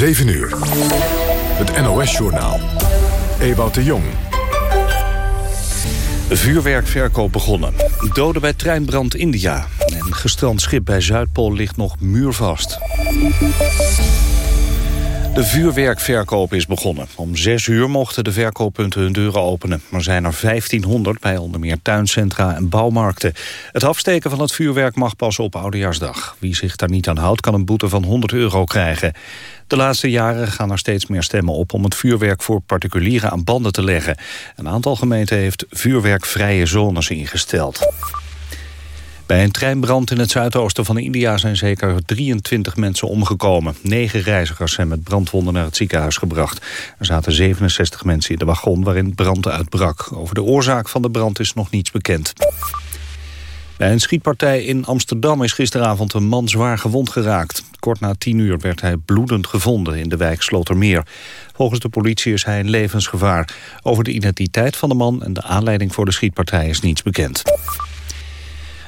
7 uur. Het NOS-journaal. Ewout de Jong. Vuurwerkverkoop begonnen. Doden bij treinbrand India. En gestrand schip bij Zuidpool ligt nog muurvast. De vuurwerkverkoop is begonnen. Om zes uur mochten de verkooppunten hun deuren openen. Er zijn er 1500 bij onder meer tuincentra en bouwmarkten. Het afsteken van het vuurwerk mag pas op Oudejaarsdag. Wie zich daar niet aan houdt kan een boete van 100 euro krijgen. De laatste jaren gaan er steeds meer stemmen op om het vuurwerk voor particulieren aan banden te leggen. Een aantal gemeenten heeft vuurwerkvrije zones ingesteld. Bij een treinbrand in het zuidoosten van India zijn zeker 23 mensen omgekomen. Negen reizigers zijn met brandwonden naar het ziekenhuis gebracht. Er zaten 67 mensen in de wagon waarin brand uitbrak. Over de oorzaak van de brand is nog niets bekend. Bij een schietpartij in Amsterdam is gisteravond een man zwaar gewond geraakt. Kort na tien uur werd hij bloedend gevonden in de wijk Slotermeer. Volgens de politie is hij in levensgevaar. Over de identiteit van de man en de aanleiding voor de schietpartij is niets bekend.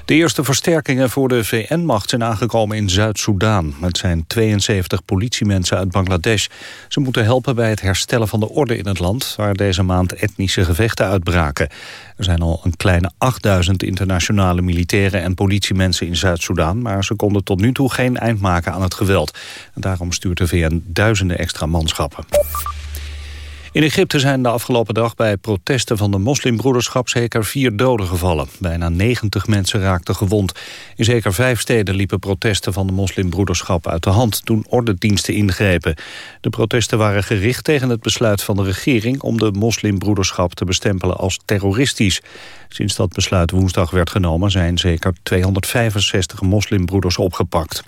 De eerste versterkingen voor de VN-macht zijn aangekomen in Zuid-Soedan. Het zijn 72 politiemensen uit Bangladesh. Ze moeten helpen bij het herstellen van de orde in het land... waar deze maand etnische gevechten uitbraken. Er zijn al een kleine 8000 internationale militairen en politiemensen in Zuid-Soedan... maar ze konden tot nu toe geen eind maken aan het geweld. Daarom stuurt de VN duizenden extra manschappen. In Egypte zijn de afgelopen dag bij protesten van de moslimbroederschap zeker vier doden gevallen. Bijna 90 mensen raakten gewond. In zeker vijf steden liepen protesten van de moslimbroederschap uit de hand toen ordendiensten ingrepen. De protesten waren gericht tegen het besluit van de regering om de moslimbroederschap te bestempelen als terroristisch. Sinds dat besluit woensdag werd genomen zijn zeker 265 moslimbroeders opgepakt.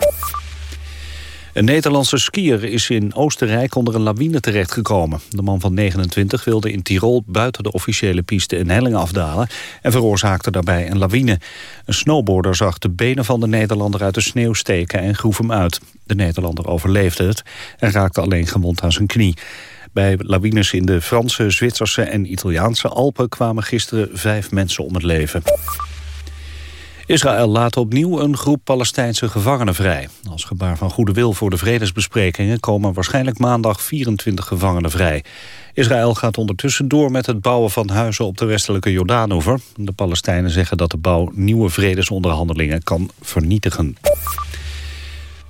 Een Nederlandse skier is in Oostenrijk onder een lawine terechtgekomen. De man van 29 wilde in Tirol buiten de officiële piste een helling afdalen... en veroorzaakte daarbij een lawine. Een snowboarder zag de benen van de Nederlander uit de sneeuw steken en groef hem uit. De Nederlander overleefde het en raakte alleen gewond aan zijn knie. Bij lawines in de Franse, Zwitserse en Italiaanse Alpen kwamen gisteren vijf mensen om het leven. Israël laat opnieuw een groep Palestijnse gevangenen vrij. Als gebaar van goede wil voor de vredesbesprekingen... komen waarschijnlijk maandag 24 gevangenen vrij. Israël gaat ondertussen door met het bouwen van huizen op de westelijke Jordaanover. De Palestijnen zeggen dat de bouw nieuwe vredesonderhandelingen kan vernietigen.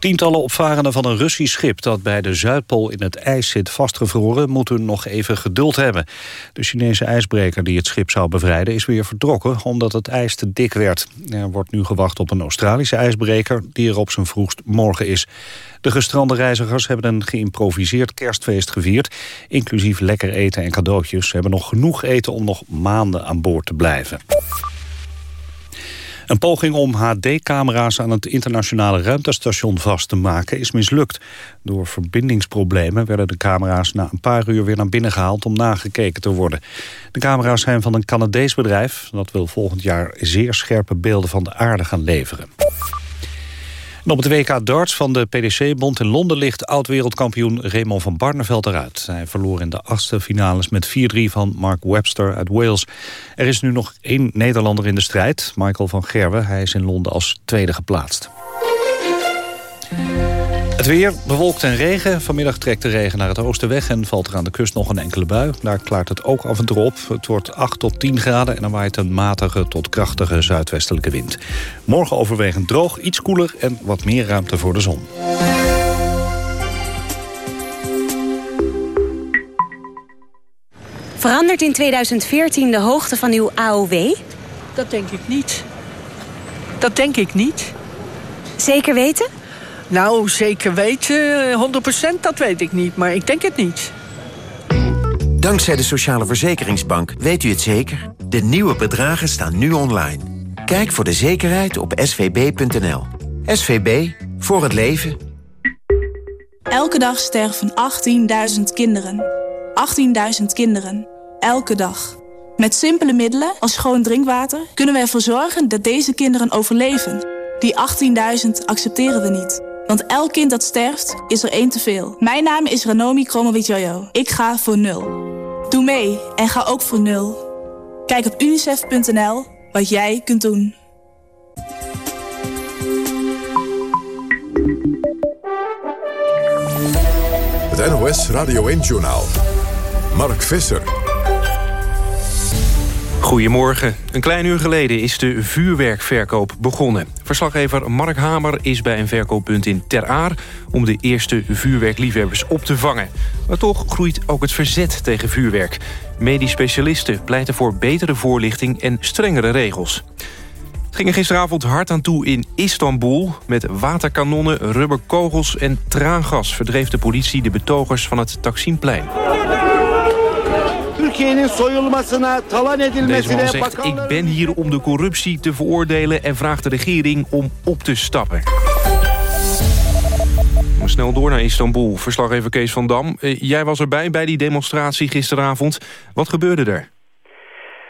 Tientallen opvarenden van een Russisch schip dat bij de Zuidpool in het ijs zit vastgevroren moeten nog even geduld hebben. De Chinese ijsbreker die het schip zou bevrijden is weer vertrokken omdat het ijs te dik werd. Er wordt nu gewacht op een Australische ijsbreker die er op zijn vroegst morgen is. De gestrande reizigers hebben een geïmproviseerd kerstfeest gevierd. Inclusief lekker eten en cadeautjes. Ze hebben nog genoeg eten om nog maanden aan boord te blijven. Een poging om HD-camera's aan het internationale ruimtestation vast te maken is mislukt. Door verbindingsproblemen werden de camera's na een paar uur weer naar binnen gehaald om nagekeken te worden. De camera's zijn van een Canadees bedrijf dat wil volgend jaar zeer scherpe beelden van de aarde gaan leveren op het WK darts van de PDC-bond in Londen ligt oud-wereldkampioen Raymond van Barneveld eruit. Hij verloor in de achtste finales met 4-3 van Mark Webster uit Wales. Er is nu nog één Nederlander in de strijd, Michael van Gerwe. Hij is in Londen als tweede geplaatst. Het weer bewolkt en regen. Vanmiddag trekt de regen naar het oosten weg en valt er aan de kust nog een enkele bui. Daar klaart het ook af en toe op. Het wordt 8 tot 10 graden en dan waait een matige tot krachtige zuidwestelijke wind. Morgen overwegend droog, iets koeler en wat meer ruimte voor de zon. Verandert in 2014 de hoogte van uw AOW? Dat denk ik niet. Dat denk ik niet. Zeker weten? Nou, zeker weten, 100% dat weet ik niet, maar ik denk het niet. Dankzij de Sociale Verzekeringsbank weet u het zeker. De nieuwe bedragen staan nu online. Kijk voor de zekerheid op svb.nl. SVB, voor het leven. Elke dag sterven 18.000 kinderen. 18.000 kinderen. Elke dag. Met simpele middelen als schoon drinkwater kunnen we ervoor zorgen dat deze kinderen overleven. Die 18.000 accepteren we niet. Want elk kind dat sterft, is er één te veel. Mijn naam is Ranomi Kromowidjojo. Ik ga voor nul. Doe mee en ga ook voor nul. Kijk op unicef.nl wat jij kunt doen. Het NOS Radio 1-journaal. Mark Visser. Goedemorgen. Een klein uur geleden is de vuurwerkverkoop begonnen. Verslaggever Mark Hamer is bij een verkooppunt in Ter Aar... om de eerste vuurwerkliefhebbers op te vangen. Maar toch groeit ook het verzet tegen vuurwerk. Medisch specialisten pleiten voor betere voorlichting en strengere regels. Het ging er gisteravond hard aan toe in Istanbul. Met waterkanonnen, rubberkogels en traangas... verdreef de politie de betogers van het Taksimplein. Türkiye'nin soyulmasına, talan Deze edilmesine... man zegt, ik ben hier om de corruptie te veroordelen... en vraagt de regering om op te stappen. Maar snel door naar Istanbul. Verslaggever Kees van Dam. Eh, jij was erbij bij die demonstratie gisteravond. Wat gebeurde er?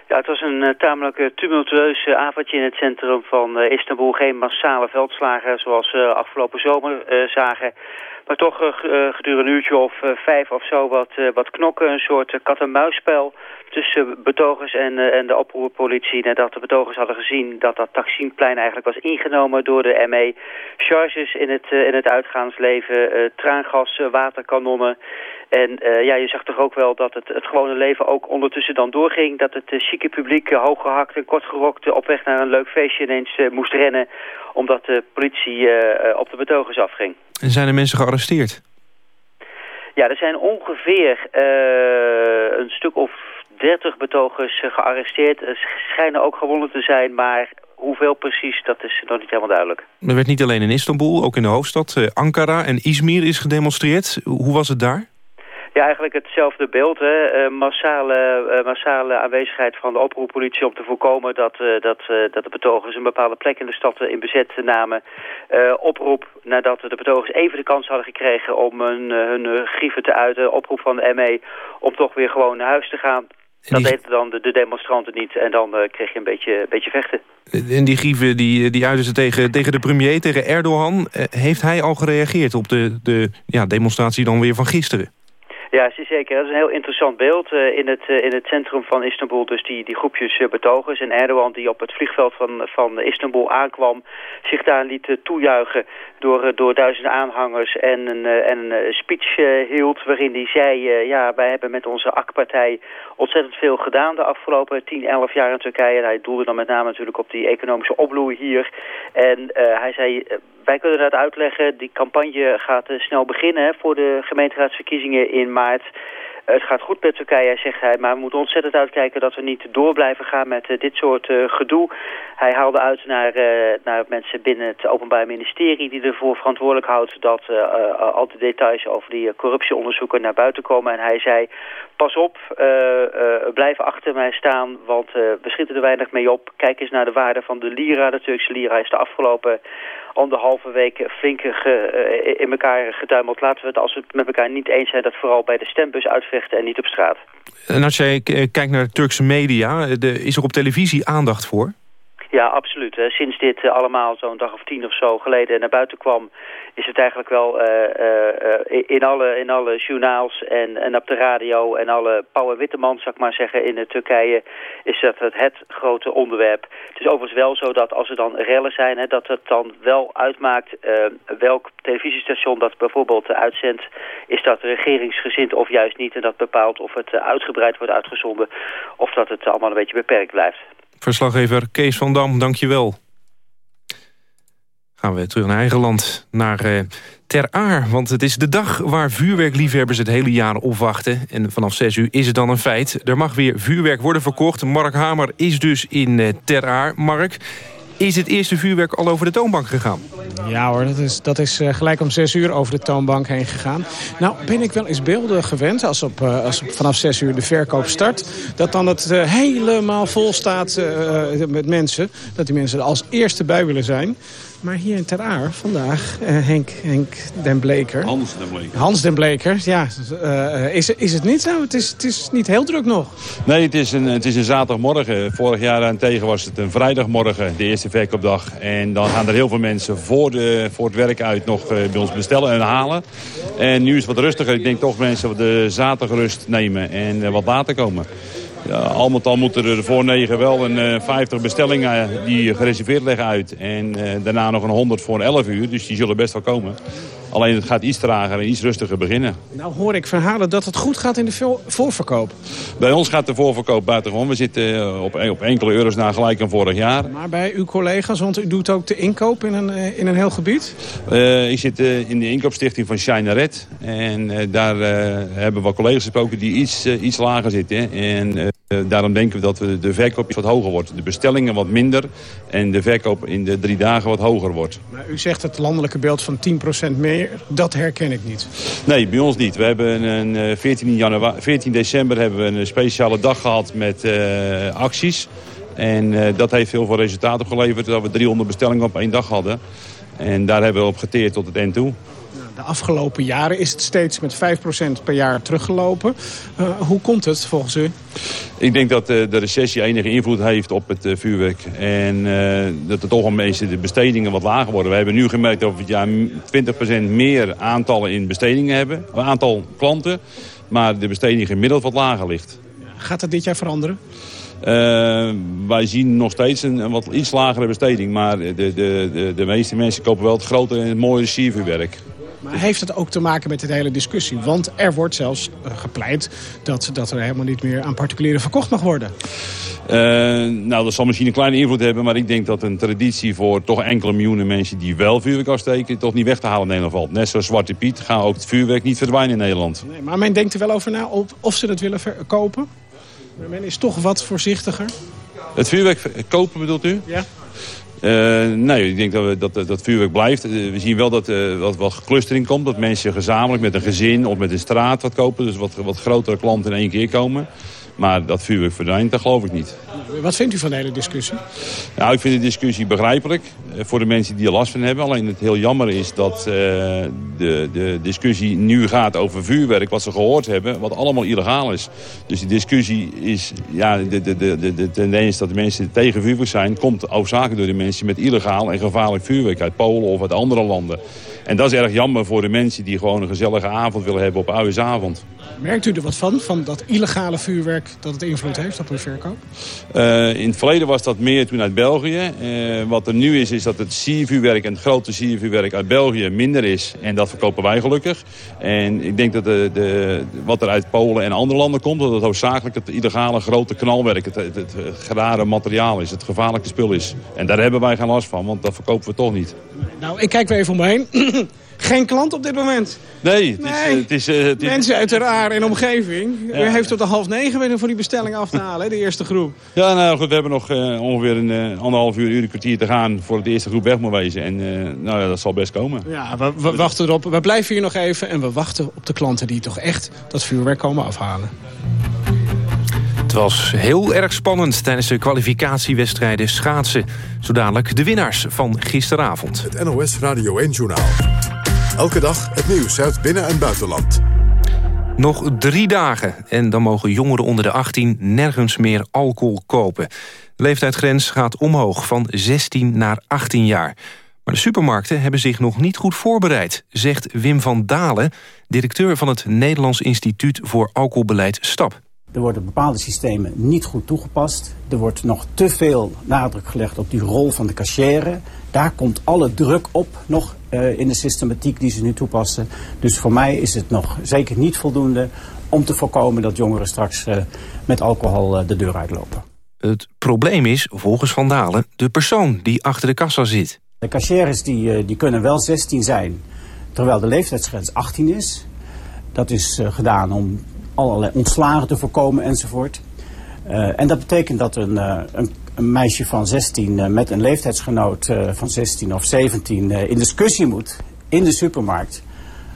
Ja, het was een eh, tamelijk eh, tumultueus avondje in het centrum van Istanbul. Geen massale veldslagen zoals we afgelopen zomer eh, zagen. Maar toch eh, eh, gedurende een uurtje of eh, vijf of zo wat, wat knokken. Een soort kat-en-muisspel tussen betogers en, en de oproerpolitie. Nadat de betogers hadden gezien dat dat Taksimplein eigenlijk was ingenomen door de ME. Charges in het, in het uitgaansleven, traangas, waterkanonnen. En eh, ja, je zag toch ook wel dat het, het gewone leven ook ondertussen dan doorging. Dat het uh, chique publiek uh, hooggehakt en kortgerokt op weg naar een leuk feestje ineens moest rennen. Omdat de politie op de betogers afging. En zijn er mensen gearresteerd? Ja, er zijn ongeveer een stuk of dertig betogers gearresteerd. Er schijnen ook gewonnen te zijn, maar hoeveel precies, dat is nog niet helemaal duidelijk. Er werd niet alleen in Istanbul, ook in de hoofdstad Ankara en Izmir is gedemonstreerd. Hoe was het daar? Ja, eigenlijk hetzelfde beeld. Hè. Uh, massale, uh, massale aanwezigheid van de oproeppolitie om te voorkomen dat, uh, dat, dat de betogers een bepaalde plek in de stad in bezet namen. oproep nadat de betogers even de kans hadden gekregen om hun, hun grieven te uiten. Oproep van de ME om toch weer gewoon naar huis te gaan. Dat die... deden dan de, de, demonstranten niet en dan kreeg je een beetje, een beetje vechten. En die grieven die, die uiten ze tegen, tegen de premier, tegen Erdogan. heeft hij al gereageerd op de, de ja, demonstratie dan weer van gisteren? Ja, zeker. Dat is een heel interessant beeld uh, in, het, uh, in het centrum van Istanbul. Dus die, die groepjes uh, betogers. En Erdogan die op het vliegveld van, van Istanbul aankwam... zich daar liet toejuichen door, door duizenden aanhangers... en een, en een speech hield waarin hij zei... ja, wij hebben met onze AK-partij ontzettend veel gedaan... de afgelopen 10, 11 jaar in Turkije. En hij doelde dan met name natuurlijk op die economische opbloei hier. En hij zei wij kunnen dat uitleggen. Die campagne gaat uh, snel beginnen voor de gemeenteraadsverkiezingen in maart. Het gaat goed met Turkije, zegt hij, maar we moeten ontzettend uitkijken dat we niet door blijven gaan met uh, dit soort uh, gedoe. Hij haalde uit naar, naar mensen binnen het Openbaar Ministerie die ervoor verantwoordelijk houdt dat al de details over die corruptieonderzoeken naar buiten komen. En hij zei, pas op, blijf achter mij staan, want we schieten er weinig mee op. Kijk eens naar de waarde van de lira. De Turkse lira is de afgelopen anderhalve week flink ge, in elkaar geduimeld. Laten we het, als we het met elkaar niet eens zijn, dat vooral bij de stembus uitvechten en niet op straat. En als jij kijkt naar de Turkse media, is er op televisie aandacht voor? Ja, absoluut. Sinds dit allemaal zo'n dag of tien of zo geleden naar buiten kwam... is het eigenlijk wel uh, uh, in, alle, in alle journaals en, en op de radio... en alle Pauw en Witteman, zou ik maar zeggen, in Turkije... is dat het, het grote onderwerp. Het is overigens wel zo dat als er dan rellen zijn... Hè, dat het dan wel uitmaakt welk televisiestation dat bijvoorbeeld uitzendt... is dat regeringsgezind of juist niet... en dat bepaalt of het uitgebreid wordt uitgezonden... of dat het allemaal een beetje beperkt blijft. Verslaggever Kees van Dam, dank je wel. Gaan we terug naar eigen land, naar uh, Ter Aar. Want het is de dag waar vuurwerkliefhebbers het hele jaar opwachten. En vanaf 6 uur is het dan een feit. Er mag weer vuurwerk worden verkocht. Mark Hamer is dus in uh, Ter Aar. Mark, is het eerste vuurwerk al over de toonbank gegaan? Ja hoor, dat is, dat is uh, gelijk om 6 uur over de toonbank heen gegaan. Nou ben ik wel eens beelden gewend als, op, uh, als op vanaf 6 uur de verkoop start... dat dan het uh, helemaal vol staat met mensen. Dat die mensen er als eerste bij willen zijn. Maar hier in Ter Aar vandaag, uh, Henk, Henk den Bleker. Hans den Bleker. Hans den Bleker, ja. Uh, is, is het niet nou? Het is, het is niet heel druk nog. Nee, het is, een, het is een zaterdagmorgen. Vorig jaar daarentegen was het een vrijdagmorgen, de eerste verkoopdag. En dan gaan er heel veel mensen voor, de, voor het werk uit nog uh, bij ons bestellen en halen. En nu is het wat rustiger. Ik denk toch mensen de zaterdag rust nemen en wat later komen. Ja, al met al moeten er voor 9 wel een uh, 50 bestellingen die gereserveerd liggen uit. En daarna nog een 100 voor 11 uur. Dus die zullen best wel komen. Alleen het gaat iets trager en iets rustiger beginnen. Nou hoor ik verhalen dat het goed gaat in de voorverkoop. Bij ons gaat de voorverkoop buitengewoon. We zitten op, op enkele euro's na gelijk aan vorig jaar. Maar bij uw collega's, want u doet ook de inkoop in een, in een heel gebied? Uh, ik zit uh, in de inkoopstichting van China Red. En uh, daar hebben we collega's gesproken die iets, iets lager zitten. En daarom denken we dat we de verkoop wat hoger wordt. De bestellingen wat minder en de verkoop in de drie dagen wat hoger wordt. Maar u zegt het landelijke beeld van 10% meer, dat herken ik niet. Nee, bij ons niet. We hebben een 14, januari, 14 december hebben we een speciale dag gehad met acties. En uh, dat heeft heel veel resultaat opgeleverd. Dat we 300 bestellingen op één dag hadden. En daar hebben we op geteerd tot het eind toe. De afgelopen jaren is het steeds met 5% per jaar teruggelopen. Uh, hoe komt het volgens u? Ik denk dat uh, de recessie enige invloed heeft op het uh, vuurwerk. En dat er toch een beetje de bestedingen wat lager worden. We hebben nu gemerkt dat we het jaar 20% meer aantallen in bestedingen hebben. Een aantal klanten. Maar de besteding gemiddeld wat lager ligt. Gaat dat dit jaar veranderen? Uh, wij zien nog steeds een, een, wat iets lagere besteding. Maar de, de, de, de meeste mensen kopen wel het grote en het mooie siervuurwerk. Maar heeft het ook te maken met de hele discussie? Want er wordt zelfs uh, gepleit dat, dat er helemaal niet meer aan particulieren verkocht mag worden. Uh, nou, dat zal misschien een kleine invloed hebben. Maar ik denk dat een traditie voor toch enkele miljoenen mensen die wel vuurwerk afsteken... toch niet weg te halen in Nederland valt. Net zoals Zwarte Piet gaan ook het vuurwerk niet verdwijnen in Nederland. Nee, maar men denkt er wel over na of, of ze het willen kopen? Maar men is toch wat voorzichtiger? Het vuurwerk kopen bedoelt u? Ja. Uh, nee, ik denk dat, we, dat dat vuurwerk blijft. Uh, we zien wel dat er uh, wat, wat clustering komt. Dat mensen gezamenlijk met een gezin of met een straat wat kopen. Dus wat, wat grotere klanten in één keer komen. Maar dat vuurwerk verdwijnt, dat geloof ik niet. Wat vindt u van de hele discussie? Nou, ik vind de discussie begrijpelijk voor de mensen die er last van hebben. Alleen het heel jammer is dat uh, de, de discussie nu gaat over vuurwerk... wat ze gehoord hebben, wat allemaal illegaal is. Dus die discussie is... Ja, de, de, de, de tendens dat de mensen tegen vuurwerk zijn... komt hoofdzakelijk door de mensen met illegaal en gevaarlijk vuurwerk... uit Polen of uit andere landen. En dat is erg jammer voor de mensen die gewoon een gezellige avond willen hebben op Uiensavond. Merkt u er wat van, van dat illegale vuurwerk, dat het invloed heeft op uw verkoop? Uh, in het verleden was dat meer toen uit België. Uh, wat er nu is, is dat het siervuurwerk en het grote siervuurwerk uit België minder is. En dat verkopen wij gelukkig. En ik denk dat de, de, wat er uit Polen en andere landen komt, dat het hoofdzakelijk het illegale grote knalwerk, het, het, het, het rare materiaal is, het gevaarlijke spul is. En daar hebben wij geen last van, want dat verkopen we toch niet. Nou, ik kijk weer even omheen. Geen klant op dit moment. Nee, het is... Het is, uh, het is Mensen uit Raar en omgeving. Ja. U heeft tot de half negen weer voor die bestelling af te halen, de eerste groep. Ja, nou goed, we hebben nog uh, ongeveer een uh, anderhalf uur, uur, een kwartier te gaan... voor de eerste groep weg moet wezen. En nou ja, dat zal best komen. Ja, we, we wachten erop. We blijven hier nog even en we wachten op de klanten die toch echt dat vuurwerk komen afhalen. Het was heel erg spannend tijdens de kwalificatiewedstrijden schaatsen. Zo dadelijk de winnaars van gisteravond. Het NOS Radio 1 Journaal. Elke dag het nieuws uit binnen- en buitenland. Nog drie dagen en dan mogen jongeren onder de 18 nergens meer alcohol kopen. De leeftijdsgrens gaat omhoog van 16 naar 18 jaar. Maar de supermarkten hebben zich nog niet goed voorbereid... zegt Wim van Dalen, directeur van het Nederlands Instituut voor Alcoholbeleid STAP. Er worden bepaalde systemen niet goed toegepast. Er wordt nog te veel nadruk gelegd op die rol van de cashier. Daar komt alle druk op nog uh, in de systematiek die ze nu toepassen. Dus voor mij is het nog zeker niet voldoende om te voorkomen dat jongeren straks uh, met alcohol uh, de deur uitlopen. Het probleem is, volgens Van Dalen, de persoon die achter de kassa zit. De cashiers die, die kunnen wel 16 zijn, terwijl de leeftijdsgrens 18 is. Dat is gedaan om allerlei ontslagen te voorkomen enzovoort. Uh, en dat betekent dat een, uh, een, een, meisje van 16 uh, met een leeftijdsgenoot van 16 of 17 in discussie moet in de supermarkt.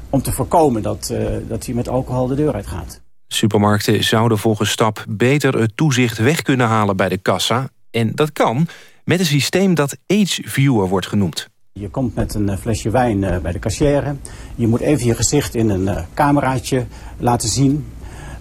Om te voorkomen dat, dat hij met alcohol de deur uitgaat. Supermarkten zouden volgens STAP beter het toezicht weg kunnen halen bij de kassa. En dat kan met een systeem dat Age Viewer wordt genoemd. Je komt met een flesje wijn bij de kassière. Je moet even je gezicht in een cameraatje laten zien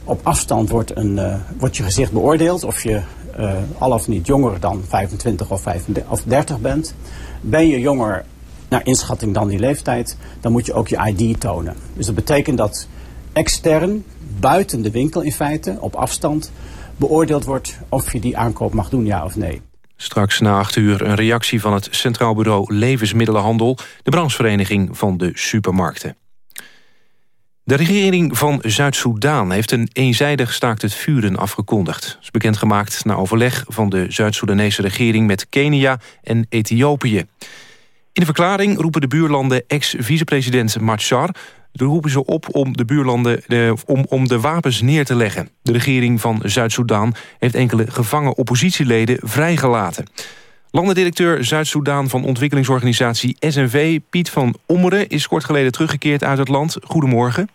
op afstand wordt, een, wordt je gezicht beoordeeld of je uh, al of niet jonger dan 25 of, 35 of 30 bent. Ben je jonger naar inschatting dan die leeftijd, dan moet je ook je ID tonen. Dus dat betekent dat extern, buiten de winkel in feite, op afstand, beoordeeld wordt of je die aankoop mag doen, ja of nee. Straks na acht uur een reactie van het Centraal Bureau Levensmiddelenhandel... de branchevereniging van de supermarkten. De regering van Zuid-Soedan heeft een eenzijdig staakt het vuren afgekondigd. Dat is bekendgemaakt na overleg van de Zuid-Soedanese regering met Kenia en Ethiopië. In de verklaring roepen de buurlanden ex-vicepresident Machar... roepen ze op om de buurlanden eh, om, om de wapens neer te leggen. De regering van Zuid-Soedan heeft enkele gevangen oppositieleden vrijgelaten. Landendirecteur Zuid-Soedan van ontwikkelingsorganisatie SNV... Piet van Ommeren is kort geleden teruggekeerd uit het land. Goedemorgen.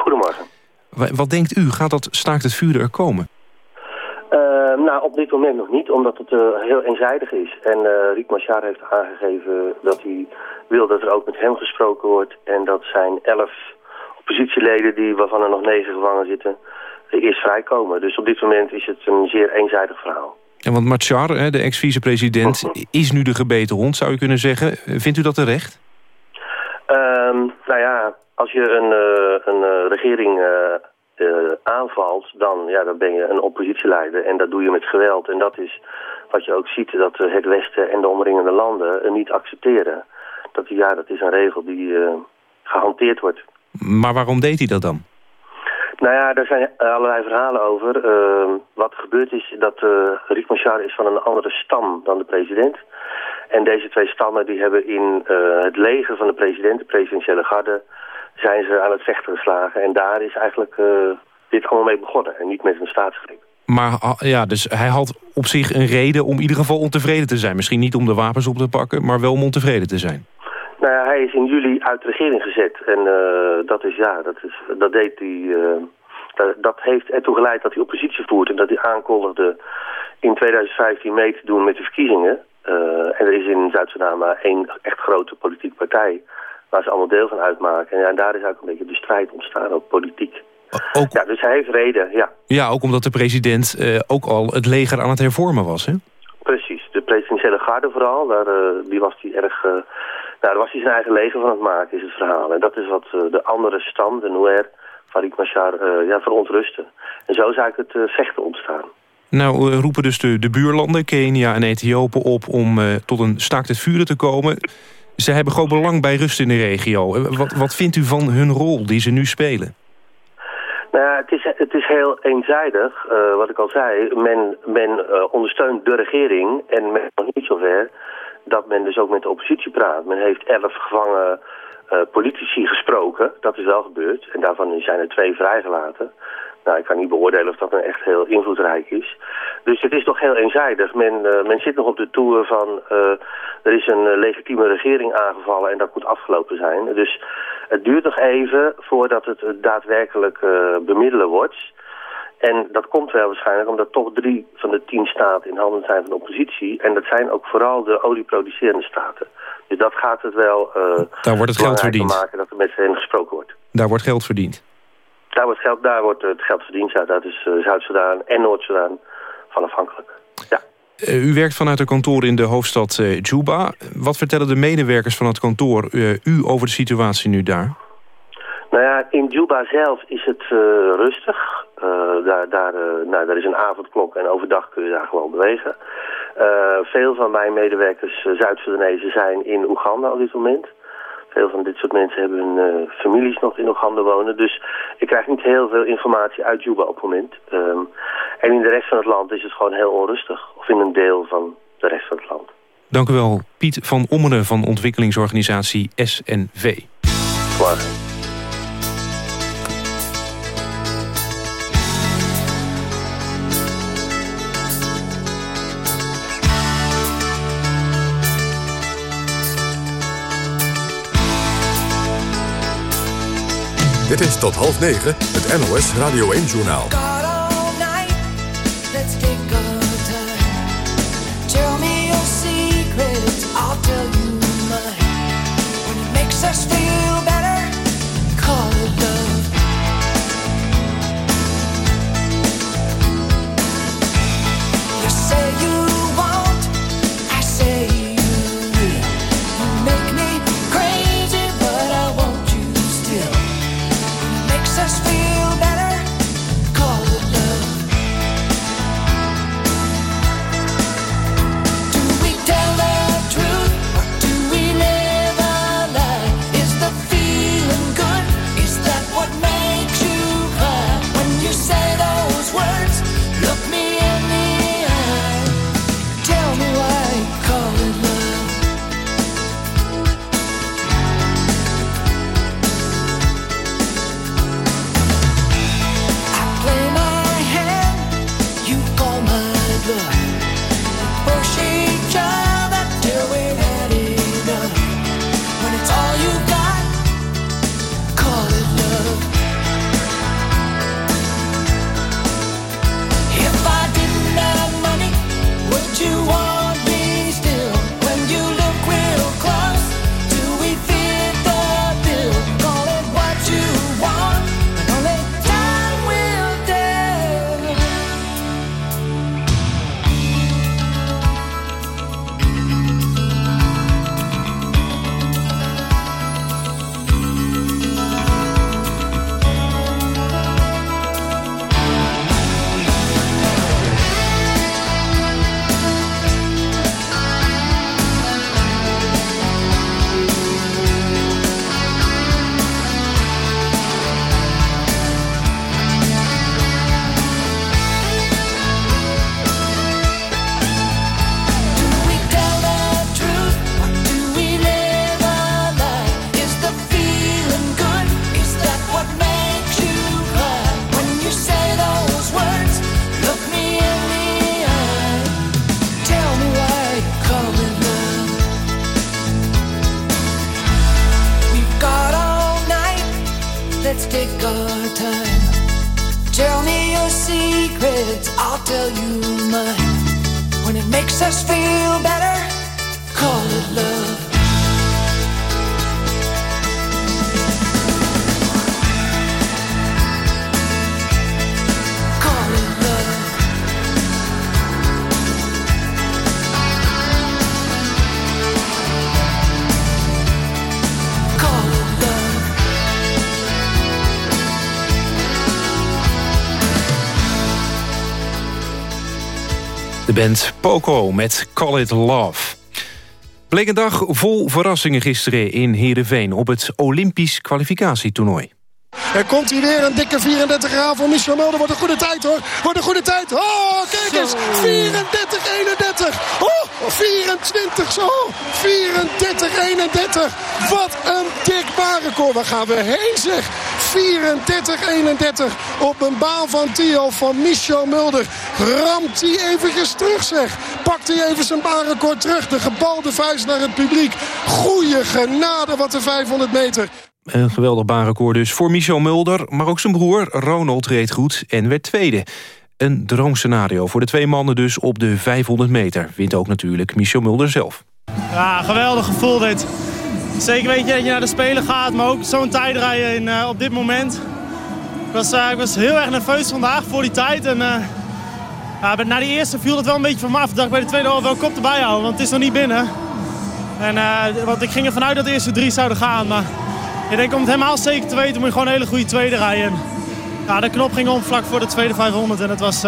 Goedemorgen. Wat denkt u, gaat dat staakt het vuur er komen? Uh, nou, op dit moment nog niet, omdat het uh, heel eenzijdig is. En uh, Riek Machar heeft aangegeven dat hij wil dat er ook met hem gesproken wordt... en dat zijn elf oppositieleden, die, waarvan er nog negen gevangen zitten, eerst vrijkomen. Dus op dit moment is het een zeer eenzijdig verhaal. En want Machar, de ex-vicepresident, is nu de gebeten hond, zou je kunnen zeggen. Vindt u dat terecht? Um, nou ja, als je een, uh, een uh, regering uh, aanvalt, dan, ja, dan ben je een oppositieleider. En dat doe je met geweld. En dat is wat je ook ziet, dat het Westen en de omringende landen niet accepteren. Dat, ja, dat is een regel die gehanteerd wordt. Maar waarom deed hij dat dan? Nou ja, daar zijn allerlei verhalen over. Uh, wat er gebeurd is, dat uh, Riek Machar is van een andere stam dan de president. En deze twee stammen die hebben in uh, het leger van de president, de presidentiële garde, zijn ze aan het vechten geslagen. En daar is eigenlijk dit allemaal mee begonnen en niet met een staatsgreep. Maar ja, dus hij had op zich een reden om in ieder geval ontevreden te zijn. Misschien niet om de wapens op te pakken, maar wel om ontevreden te zijn. Nou ja, hij is in juli uit de regering gezet. En uh, dat is, ja, dat, is, dat deed hij... Uh, dat, dat, heeft ertoe geleid dat hij oppositie voert. En dat hij aankondigde in 2015 mee te doen met de verkiezingen. Uh, en er is in Zuid-Soedan maar één echt grote politieke partij... waar ze allemaal deel van uitmaken. En, ja, en daar is eigenlijk een beetje de strijd ontstaan, ook politiek. Ook... Ja, dus hij heeft reden, ja. Ja, ook omdat de president ook al het leger aan het hervormen was, hè? Precies, de presidentiële garde vooral, daar, die was hij erg... Nou, daar was hij zijn eigen leger van het maken, is het verhaal. En dat is wat uh, de andere stam, de Nuer, Farid Machar, ja, verontrusten. En zo is eigenlijk het vechten ontstaan. Nou, roepen dus de, de buurlanden, Kenia en Ethiopië, op om tot een staakt het vuren te komen. Ze hebben groot belang bij rust in de regio. Wat, wat vindt u van hun rol die ze nu spelen? Nou ja, het is, het is heel eenzijdig. Uh, wat ik al zei, men, men uh, ondersteunt de regering en men nog niet zover dat men dus ook met de oppositie praat. Men heeft elf gevangen politici gesproken. Dat is wel gebeurd. En daarvan zijn er twee vrijgelaten. Nou, ik kan niet beoordelen of dat nou echt heel invloedrijk is. Dus het is toch heel eenzijdig. Men, uh, men zit nog op de toer van... Uh, er is een legitieme regering aangevallen en dat moet afgelopen zijn. Dus het duurt nog even voordat het daadwerkelijk bemiddelen wordt... En dat komt wel waarschijnlijk omdat toch drie van de tien staten in handen zijn van de oppositie. En dat zijn ook vooral de olieproducerende staten. Dus dat gaat het wel uh, daar wordt het geld verdiend. maken dat er met hen gesproken wordt. Daar wordt geld verdiend? Daar wordt, geld, daar wordt het geld verdiend. Ja, dat is uh, Zuid-Soedan en Noord-Soedan van afhankelijk. Ja. Uh, u werkt vanuit een kantoor in de hoofdstad Juba. Wat vertellen de medewerkers van het kantoor u over de situatie nu daar? Nou ja, in Juba zelf is het rustig. Uh, daar, daar, uh, nou, daar is een avondklok en overdag kun je daar gewoon bewegen. Veel van mijn medewerkers, Zuid-Soedanezen, zijn in Oeganda op dit moment. Veel van dit soort mensen hebben hun families nog in Oeganda wonen. Dus ik krijg niet heel veel informatie uit Juba op het moment. Um, en in de rest van het land is het gewoon heel onrustig. Of in een deel van de rest van het land. Dank u wel, Piet van Ommeren van ontwikkelingsorganisatie SNV. Klaar. Dit is tot half negen, het NOS Radio 1-journaal. Band Poco met Call It Love. Bleek een dag vol verrassingen gisteren in Heerenveen... op het Olympisch kwalificatietoernooi. Er komt hier weer een dikke 34 graaf voor Michel Mulder. Wordt een goede tijd hoor. Wordt een goede tijd. Oh, kijk eens. 34, 31. Oh, 24 zo. 34, 31. Wat een dik baanrecord. Waar gaan we heen zeg. 34, 31 op een baan van Tio van Michel Mulder. Ramt hij eventjes terug zeg. Pakt hij even zijn baanrecord terug. De gebalde vuist naar het publiek. Goeie genade wat de 500 meter. Een geweldig baanrecord dus voor Michel Mulder... maar ook zijn broer Ronald reed goed en werd tweede. Een droomscenario voor de twee mannen dus op de 500 meter. Wint ook natuurlijk Michel Mulder zelf. Ja, geweldig gevoel dit. Zeker weet je dat je naar de Spelen gaat, maar ook zo'n tijd rijden in, eh, op dit moment. Ik was, eh, ik was heel erg nerveus vandaag voor die tijd. En, bij- na die eerste viel het wel een beetje van me af. Ik dacht bij de tweede al wel kop erbij houden, want het is nog niet binnen. En, want ik ging ervan uit dat de eerste drie zouden gaan. Maar ik denk om het helemaal zeker te weten moet je gewoon een hele goede tweede rijden. En, ja, de knop ging om vlak voor de tweede 500 en het was...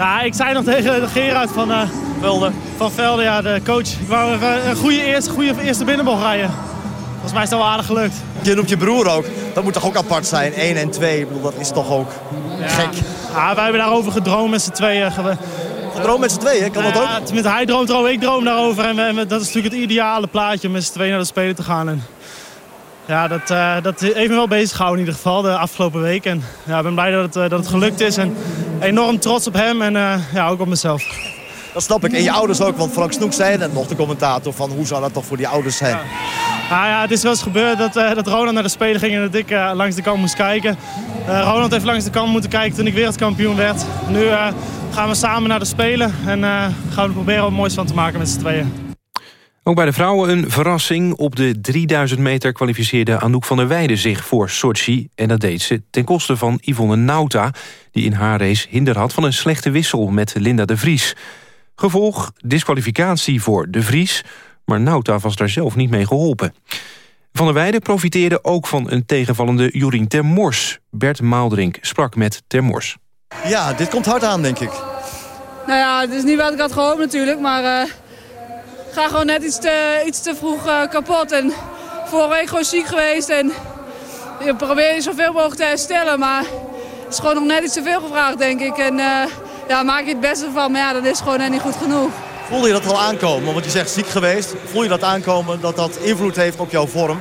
ja, ik zei nog tegen Gerard van eh Velde. Van Velde, ja, de coach. Ik wou een goede eerste, goede eerste binnenbocht rijden. Volgens mij is het wel aardig gelukt. Je noemt je broer ook. Dat moet toch ook apart zijn? 1 en 2, ik bedoel, dat is toch ook gek. Ja, wij hebben daarover gedroomd met z'n tweeën. Ge- Gedroomd met z'n tweeën, kan dat Ja, ook? tenminste, hij droomt erover, ik droom daarover. En we- en we- dat is natuurlijk het ideale plaatje om met z'n tweeën naar de Spelen te gaan. En ja, dat, eh, dat heeft me wel bezig gehouden in ieder geval de afgelopen week. En ja, ik ben blij dat het, eh, dat het gelukt is. En enorm trots op hem en eh, ja, ook op mezelf. Dat snap ik. En je ouders ook, want Frank Snoek zei net nog, de commentator, van hoe zou dat toch voor die ouders zijn? Nou ja, het is wel eens gebeurd dat, dat Ronald naar de Spelen ging en dat ik langs de kant moest kijken. Ronald heeft langs de kant moeten kijken toen ik wereldkampioen werd. Nu gaan we samen naar de Spelen en gaan we er proberen wat moois van te maken met z'n tweeën. Ook bij de vrouwen een verrassing. Op de 3000 meter kwalificeerde Anouk van der Weijden zich voor Sochi. En dat deed ze ten koste van Yvonne Nauta... die in haar race hinder had van een slechte wissel met Linda de Vries. Gevolg disqualificatie voor de Vries... maar Nauta was daar zelf niet mee geholpen. Van der Weijden profiteerde ook van een tegenvallende Jorien Termors. Bert Maaldrink sprak met Termors. Ja, dit komt hard aan, denk ik. Nou ja, het is niet wat ik had gehoopt natuurlijk, maar eh, ga gewoon net iets te, iets te vroeg eh, kapot. En vorige week gewoon ziek geweest en je probeert zoveel mogelijk te herstellen, maar het is gewoon nog net iets te veel gevraagd denk ik. En eh, ja, maak je het beste van, maar ja, dat is gewoon net niet goed genoeg. Voelde je dat al aankomen? Want je zegt ziek geweest. Voel je dat aankomen dat dat invloed heeft op jouw vorm?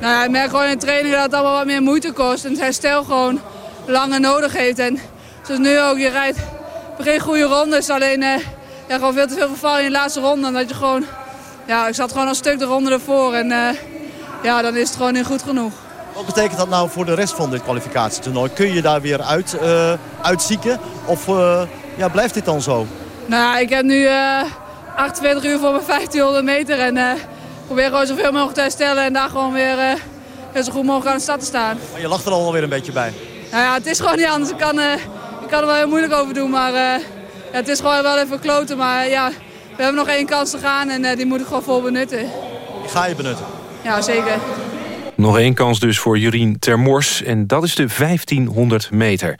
Nou ja, ik merk gewoon in training dat het allemaal wat meer moeite kost en het herstel gewoon langer nodig heeft. En zoals nu ook, je rijdt geen goede rondes, alleen eh, ja, gewoon veel te veel vervallen in de laatste ronde. En dat je gewoon, ja, ik zat gewoon een stuk de ronde ervoor en eh, ja, dan is het gewoon niet goed genoeg. Wat betekent dat nou voor de rest van dit kwalificatietoernooi? Kun je daar weer uit, eh, uitzieken? Of eh, ja, blijft dit dan zo? Nou ik heb nu eh 48 uur voor mijn 1500 meter en probeer gewoon zoveel mogelijk te herstellen en daar gewoon weer zo goed mogelijk aan de start te staan. Maar je lacht er al wel weer een beetje bij. Nou ja, het is gewoon niet anders. Ik kan, ik kan er wel heel moeilijk over doen, maar ja, het is gewoon wel even kloten. Maar ja, we hebben nog één kans te gaan en eh, die moet ik gewoon vol benutten. Die ga je benutten. Ja, zeker. Nog één kans dus voor Jurien Termors. En dat is de 1500 meter.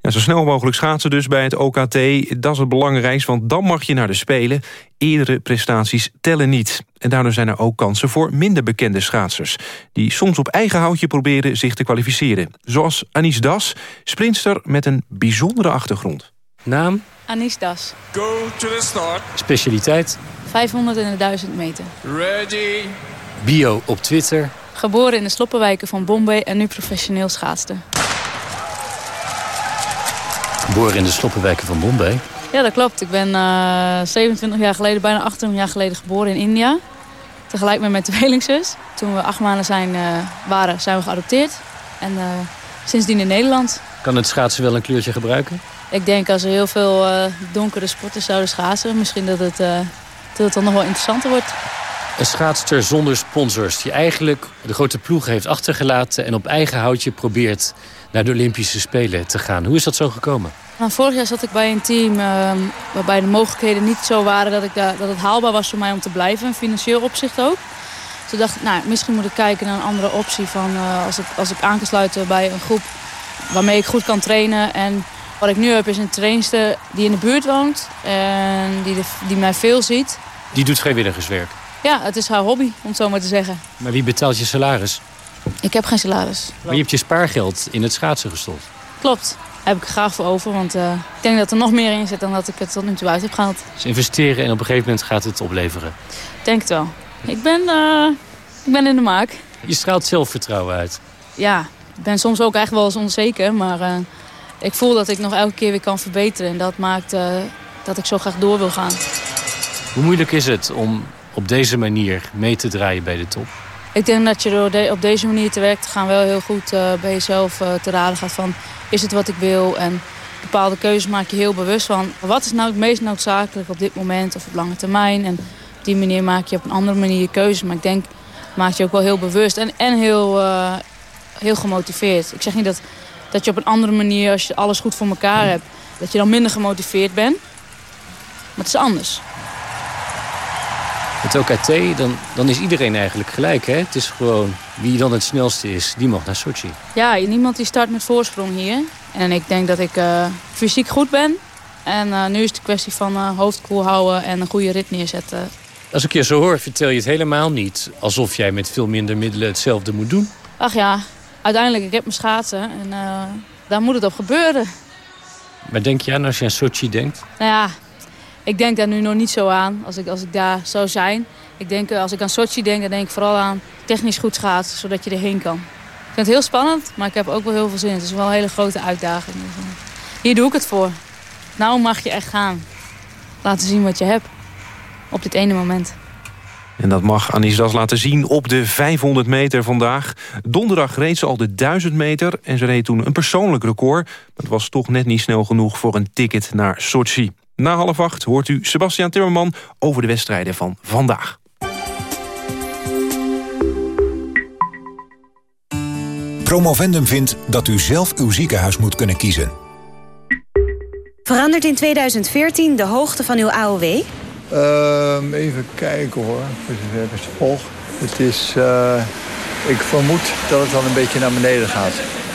Ja, zo snel mogelijk schaatsen dus bij het OKT. Dat is het belangrijkste, want dan mag je naar de Spelen. Eerdere prestaties tellen niet. En daardoor zijn er ook kansen voor minder bekende schaatsers... die soms op eigen houtje proberen zich te kwalificeren. Zoals Anis Das, sprinter met een bijzondere achtergrond. Naam, Anis Das. go to the start. Specialiteit? 500 en 1000 meter. Ready. Bio op Twitter. Geboren in de sloppenwijken van Bombay en nu professioneel schaatster. Geboren in de sloppenwijken van Bombay. Ja, dat klopt. Ik ben eh, 27 jaar geleden, bijna 28 jaar geleden geboren in India. Tegelijk met mijn tweelingzus. Toen we acht maanden zijn, eh, waren, zijn we geadopteerd. En uh, sindsdien in Nederland. Kan het schaatsen wel een kleurtje gebruiken? Ik denk als er heel veel uh, donkere sporters zouden schaatsen... misschien dat het, uh, dat het dan nog wel interessanter wordt. Een schaatster zonder sponsors die eigenlijk de grote ploeg heeft achtergelaten... en op eigen houtje probeert naar de Olympische Spelen te gaan. Hoe is dat zo gekomen? Nou, vorig jaar zat ik bij een team uh, waarbij de mogelijkheden niet zo waren... Dat, ik dat het haalbaar was voor mij om te blijven, in financieel opzicht ook. Toen dacht ik, nou, misschien moet ik kijken naar een andere optie. Van, uh, als, ik, als ik aan kan sluiten bij een groep waarmee ik goed kan trainen. En wat ik nu heb is een trainster die in de buurt woont. En die, de, die mij veel ziet. Die doet vrijwilligerswerk? Ja, het is haar hobby, om het zo maar te zeggen. Maar wie betaalt je salaris? Ik heb geen salaris. Maar je hebt je spaargeld in het schaatsen gestopt? Klopt. Daar heb ik graag voor over, want uh, ik denk dat er nog meer in zit dan dat ik het tot nu toe uit heb gehaald. Dus investeren en op een gegeven moment gaat het opleveren? Denk het wel. Ik ben, uh, ik ben in de maak. Je straalt zelfvertrouwen uit. Ja, ik ben soms ook echt wel eens onzeker, maar uh, ik voel dat ik nog elke keer weer kan verbeteren. En dat maakt dat ik zo graag door wil gaan. Hoe moeilijk is het om op deze manier mee te draaien bij de top? Ik denk dat je door de, op deze manier te werk te gaan wel heel goed uh, bij jezelf uh, te raden gaat van... is het wat ik wil? En bepaalde keuzes maak je heel bewust van... wat is nou het meest noodzakelijk op dit moment of op lange termijn? En op die manier maak je op een andere manier keuzes. Maar ik denk, maak je ook wel heel bewust en, en heel, heel gemotiveerd. Ik zeg niet dat, dat je op een andere manier, als je alles goed voor elkaar hebt... dat je dan minder gemotiveerd bent. Maar het is anders. Het OKT, dan, dan is iedereen eigenlijk gelijk. Hè? Het is gewoon wie dan het snelste is, die mag naar Sochi. Ja, niemand die start met voorsprong hier. En ik denk dat ik uh, fysiek goed ben. En uh, nu is het een kwestie van uh, hoofd koel houden en een goede rit neerzetten. Als ik je zo hoor, vertel je het helemaal niet alsof jij met veel minder middelen hetzelfde moet doen. Ach ja, uiteindelijk, ik heb mijn schaatsen en daar moet het op gebeuren. Maar denk je aan als je aan Sochi denkt? Nou ja, ik denk daar nu nog niet zo aan, als ik, als ik daar zou zijn. Ik denk, als ik aan Sochi denk, dan denk ik vooral aan technisch goed schaatsen, zodat je erheen kan. Ik vind het heel spannend, maar ik heb ook wel heel veel zin. Het is wel een hele grote uitdaging. Dus, hier doe ik het voor. Nou mag je echt gaan. Laten zien wat je hebt. Op dit ene moment. En dat mag Anis Das laten zien op de 500 meter vandaag. Donderdag reed ze al de 1000 meter en ze reed toen een persoonlijk record. Maar het was toch net niet snel genoeg voor een ticket naar Sochi. Na half acht hoort u Sebastian Timmerman over de wedstrijden van vandaag. Promovendum vindt dat u zelf uw ziekenhuis moet kunnen kiezen. Verandert in 2014 de hoogte van uw AOW? Uh, even kijken hoor, ik het volg. Het is, uh, ik vermoed dat het dan een beetje naar beneden gaat.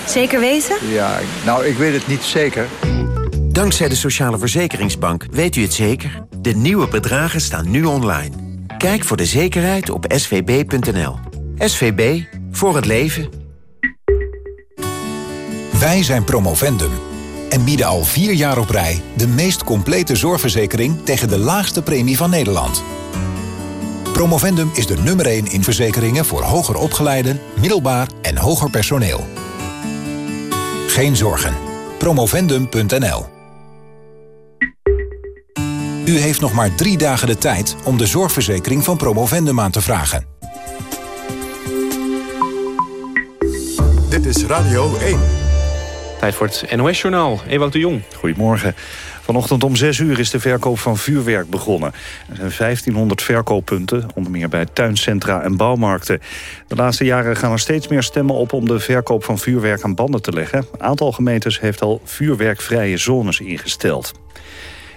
Zeker weten? Ja, nou ik weet het niet zeker. Dankzij de Sociale Verzekeringsbank weet u het zeker. De nieuwe bedragen staan nu online. Kijk voor de zekerheid op svb.nl. SVB, voor het leven. Wij zijn Promovendum en bieden al vier jaar op rij... de meest complete zorgverzekering tegen de laagste premie van Nederland. Promovendum is de nummer 1 in verzekeringen voor hoger opgeleiden, middelbaar en hoger personeel. Geen zorgen. Promovendum.nl U heeft nog maar drie dagen de tijd om de zorgverzekering van Promovendum aan te vragen. Dit is Radio 1. Tijd voor het NOS-journaal. Ewout de Jong. Goedemorgen. Vanochtend om 6 uur is de verkoop van vuurwerk begonnen. Er zijn 1500 verkooppunten, onder meer bij tuincentra en bouwmarkten. De laatste jaren gaan er steeds meer stemmen op om de verkoop van vuurwerk aan banden te leggen. Een aantal gemeentes heeft al vuurwerkvrije zones ingesteld.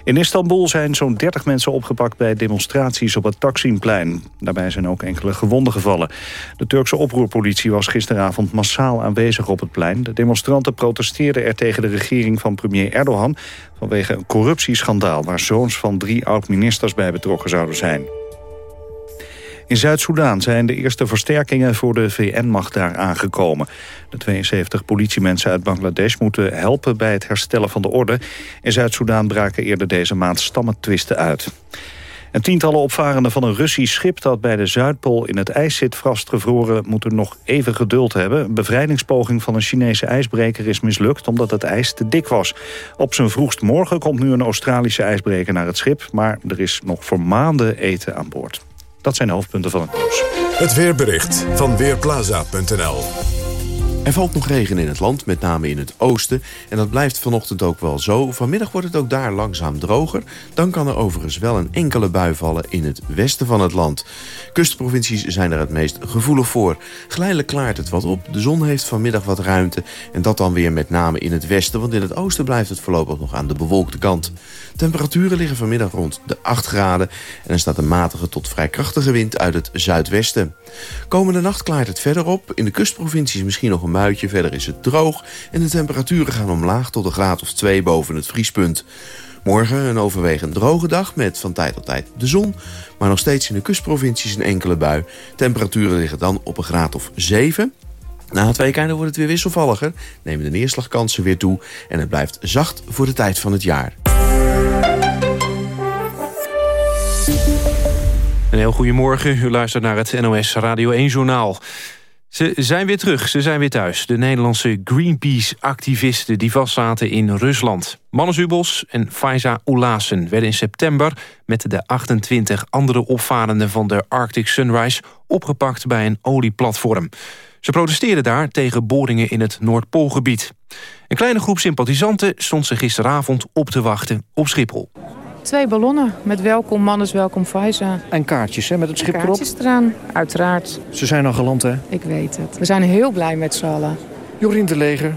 In Istanbul zijn zo'n 30 mensen opgepakt bij demonstraties op het Taksimplein. Daarbij zijn ook enkele gewonden gevallen. De Turkse oproerpolitie was gisteravond massaal aanwezig op het plein. De demonstranten protesteerden er tegen de regering van premier Erdogan... vanwege een corruptieschandaal waar zoons van drie oud-ministers bij betrokken zouden zijn. In Zuid-Soedan zijn de eerste versterkingen voor de VN-macht daar aangekomen. De 72 politiemensen uit Bangladesh moeten helpen bij het herstellen van de orde. In Zuid-Soedan braken eerder deze maand stammentwisten uit. En tientallen opvarenden van een Russisch schip dat bij de Zuidpool in het ijs zit vastgevroren moeten nog even geduld hebben. Een bevrijdingspoging van een Chinese ijsbreker is mislukt omdat het ijs te dik was. Op zijn vroegst morgen komt nu een Australische ijsbreker naar het schip, maar er is nog voor maanden eten aan boord. Dat zijn de hoofdpunten van het nieuws. Het weerbericht van Weerplaza.nl Er valt nog regen in het land, met name in het oosten. En dat blijft vanochtend ook wel zo. Vanmiddag wordt het ook daar langzaam droger. Dan kan er overigens wel een enkele bui vallen in het westen van het land. Kustprovincies zijn er het meest gevoelig voor. Geleidelijk klaart het wat op. De zon heeft vanmiddag wat ruimte. En dat dan weer met name in het westen. Want in het oosten blijft het voorlopig nog aan de bewolkte kant. Temperaturen liggen vanmiddag rond de 8 graden. En er staat een matige tot vrij krachtige wind uit het zuidwesten. Komende nacht klaart het verder op. In de kustprovincies misschien nog een buitje. Verder is het droog. En de temperaturen gaan omlaag tot een graad of 2 boven het vriespunt. Morgen een overwegend droge dag met van tijd tot tijd de zon. Maar nog steeds in de kustprovincies een enkele bui. Temperaturen liggen dan op een graad of 7. Na het weekende wordt het weer wisselvalliger. Nemen de neerslagkansen weer toe. En het blijft zacht voor de tijd van het jaar. Een heel goedemorgen. U luistert naar het NOS Radio 1-journaal. Ze zijn weer terug, ze zijn weer thuis. De Nederlandse Greenpeace-activisten die vastzaten in Rusland. Mannes Ubos en Faiza Oulassen werden in september... met de 28 andere opvarenden van de Arctic Sunrise... opgepakt bij een olieplatform. Ze protesteerden daar tegen boringen in het Noordpoolgebied. Een kleine groep sympathisanten stond ze gisteravond op te wachten op Schiphol. Twee ballonnen met welkom Mannes, welkom Faiza. En kaartjes hè, met het schip erop. Kaartjes eraan, uiteraard. Ze zijn al geland hè? Ik weet het. We zijn heel blij met z'n allen. Jorien de Leger,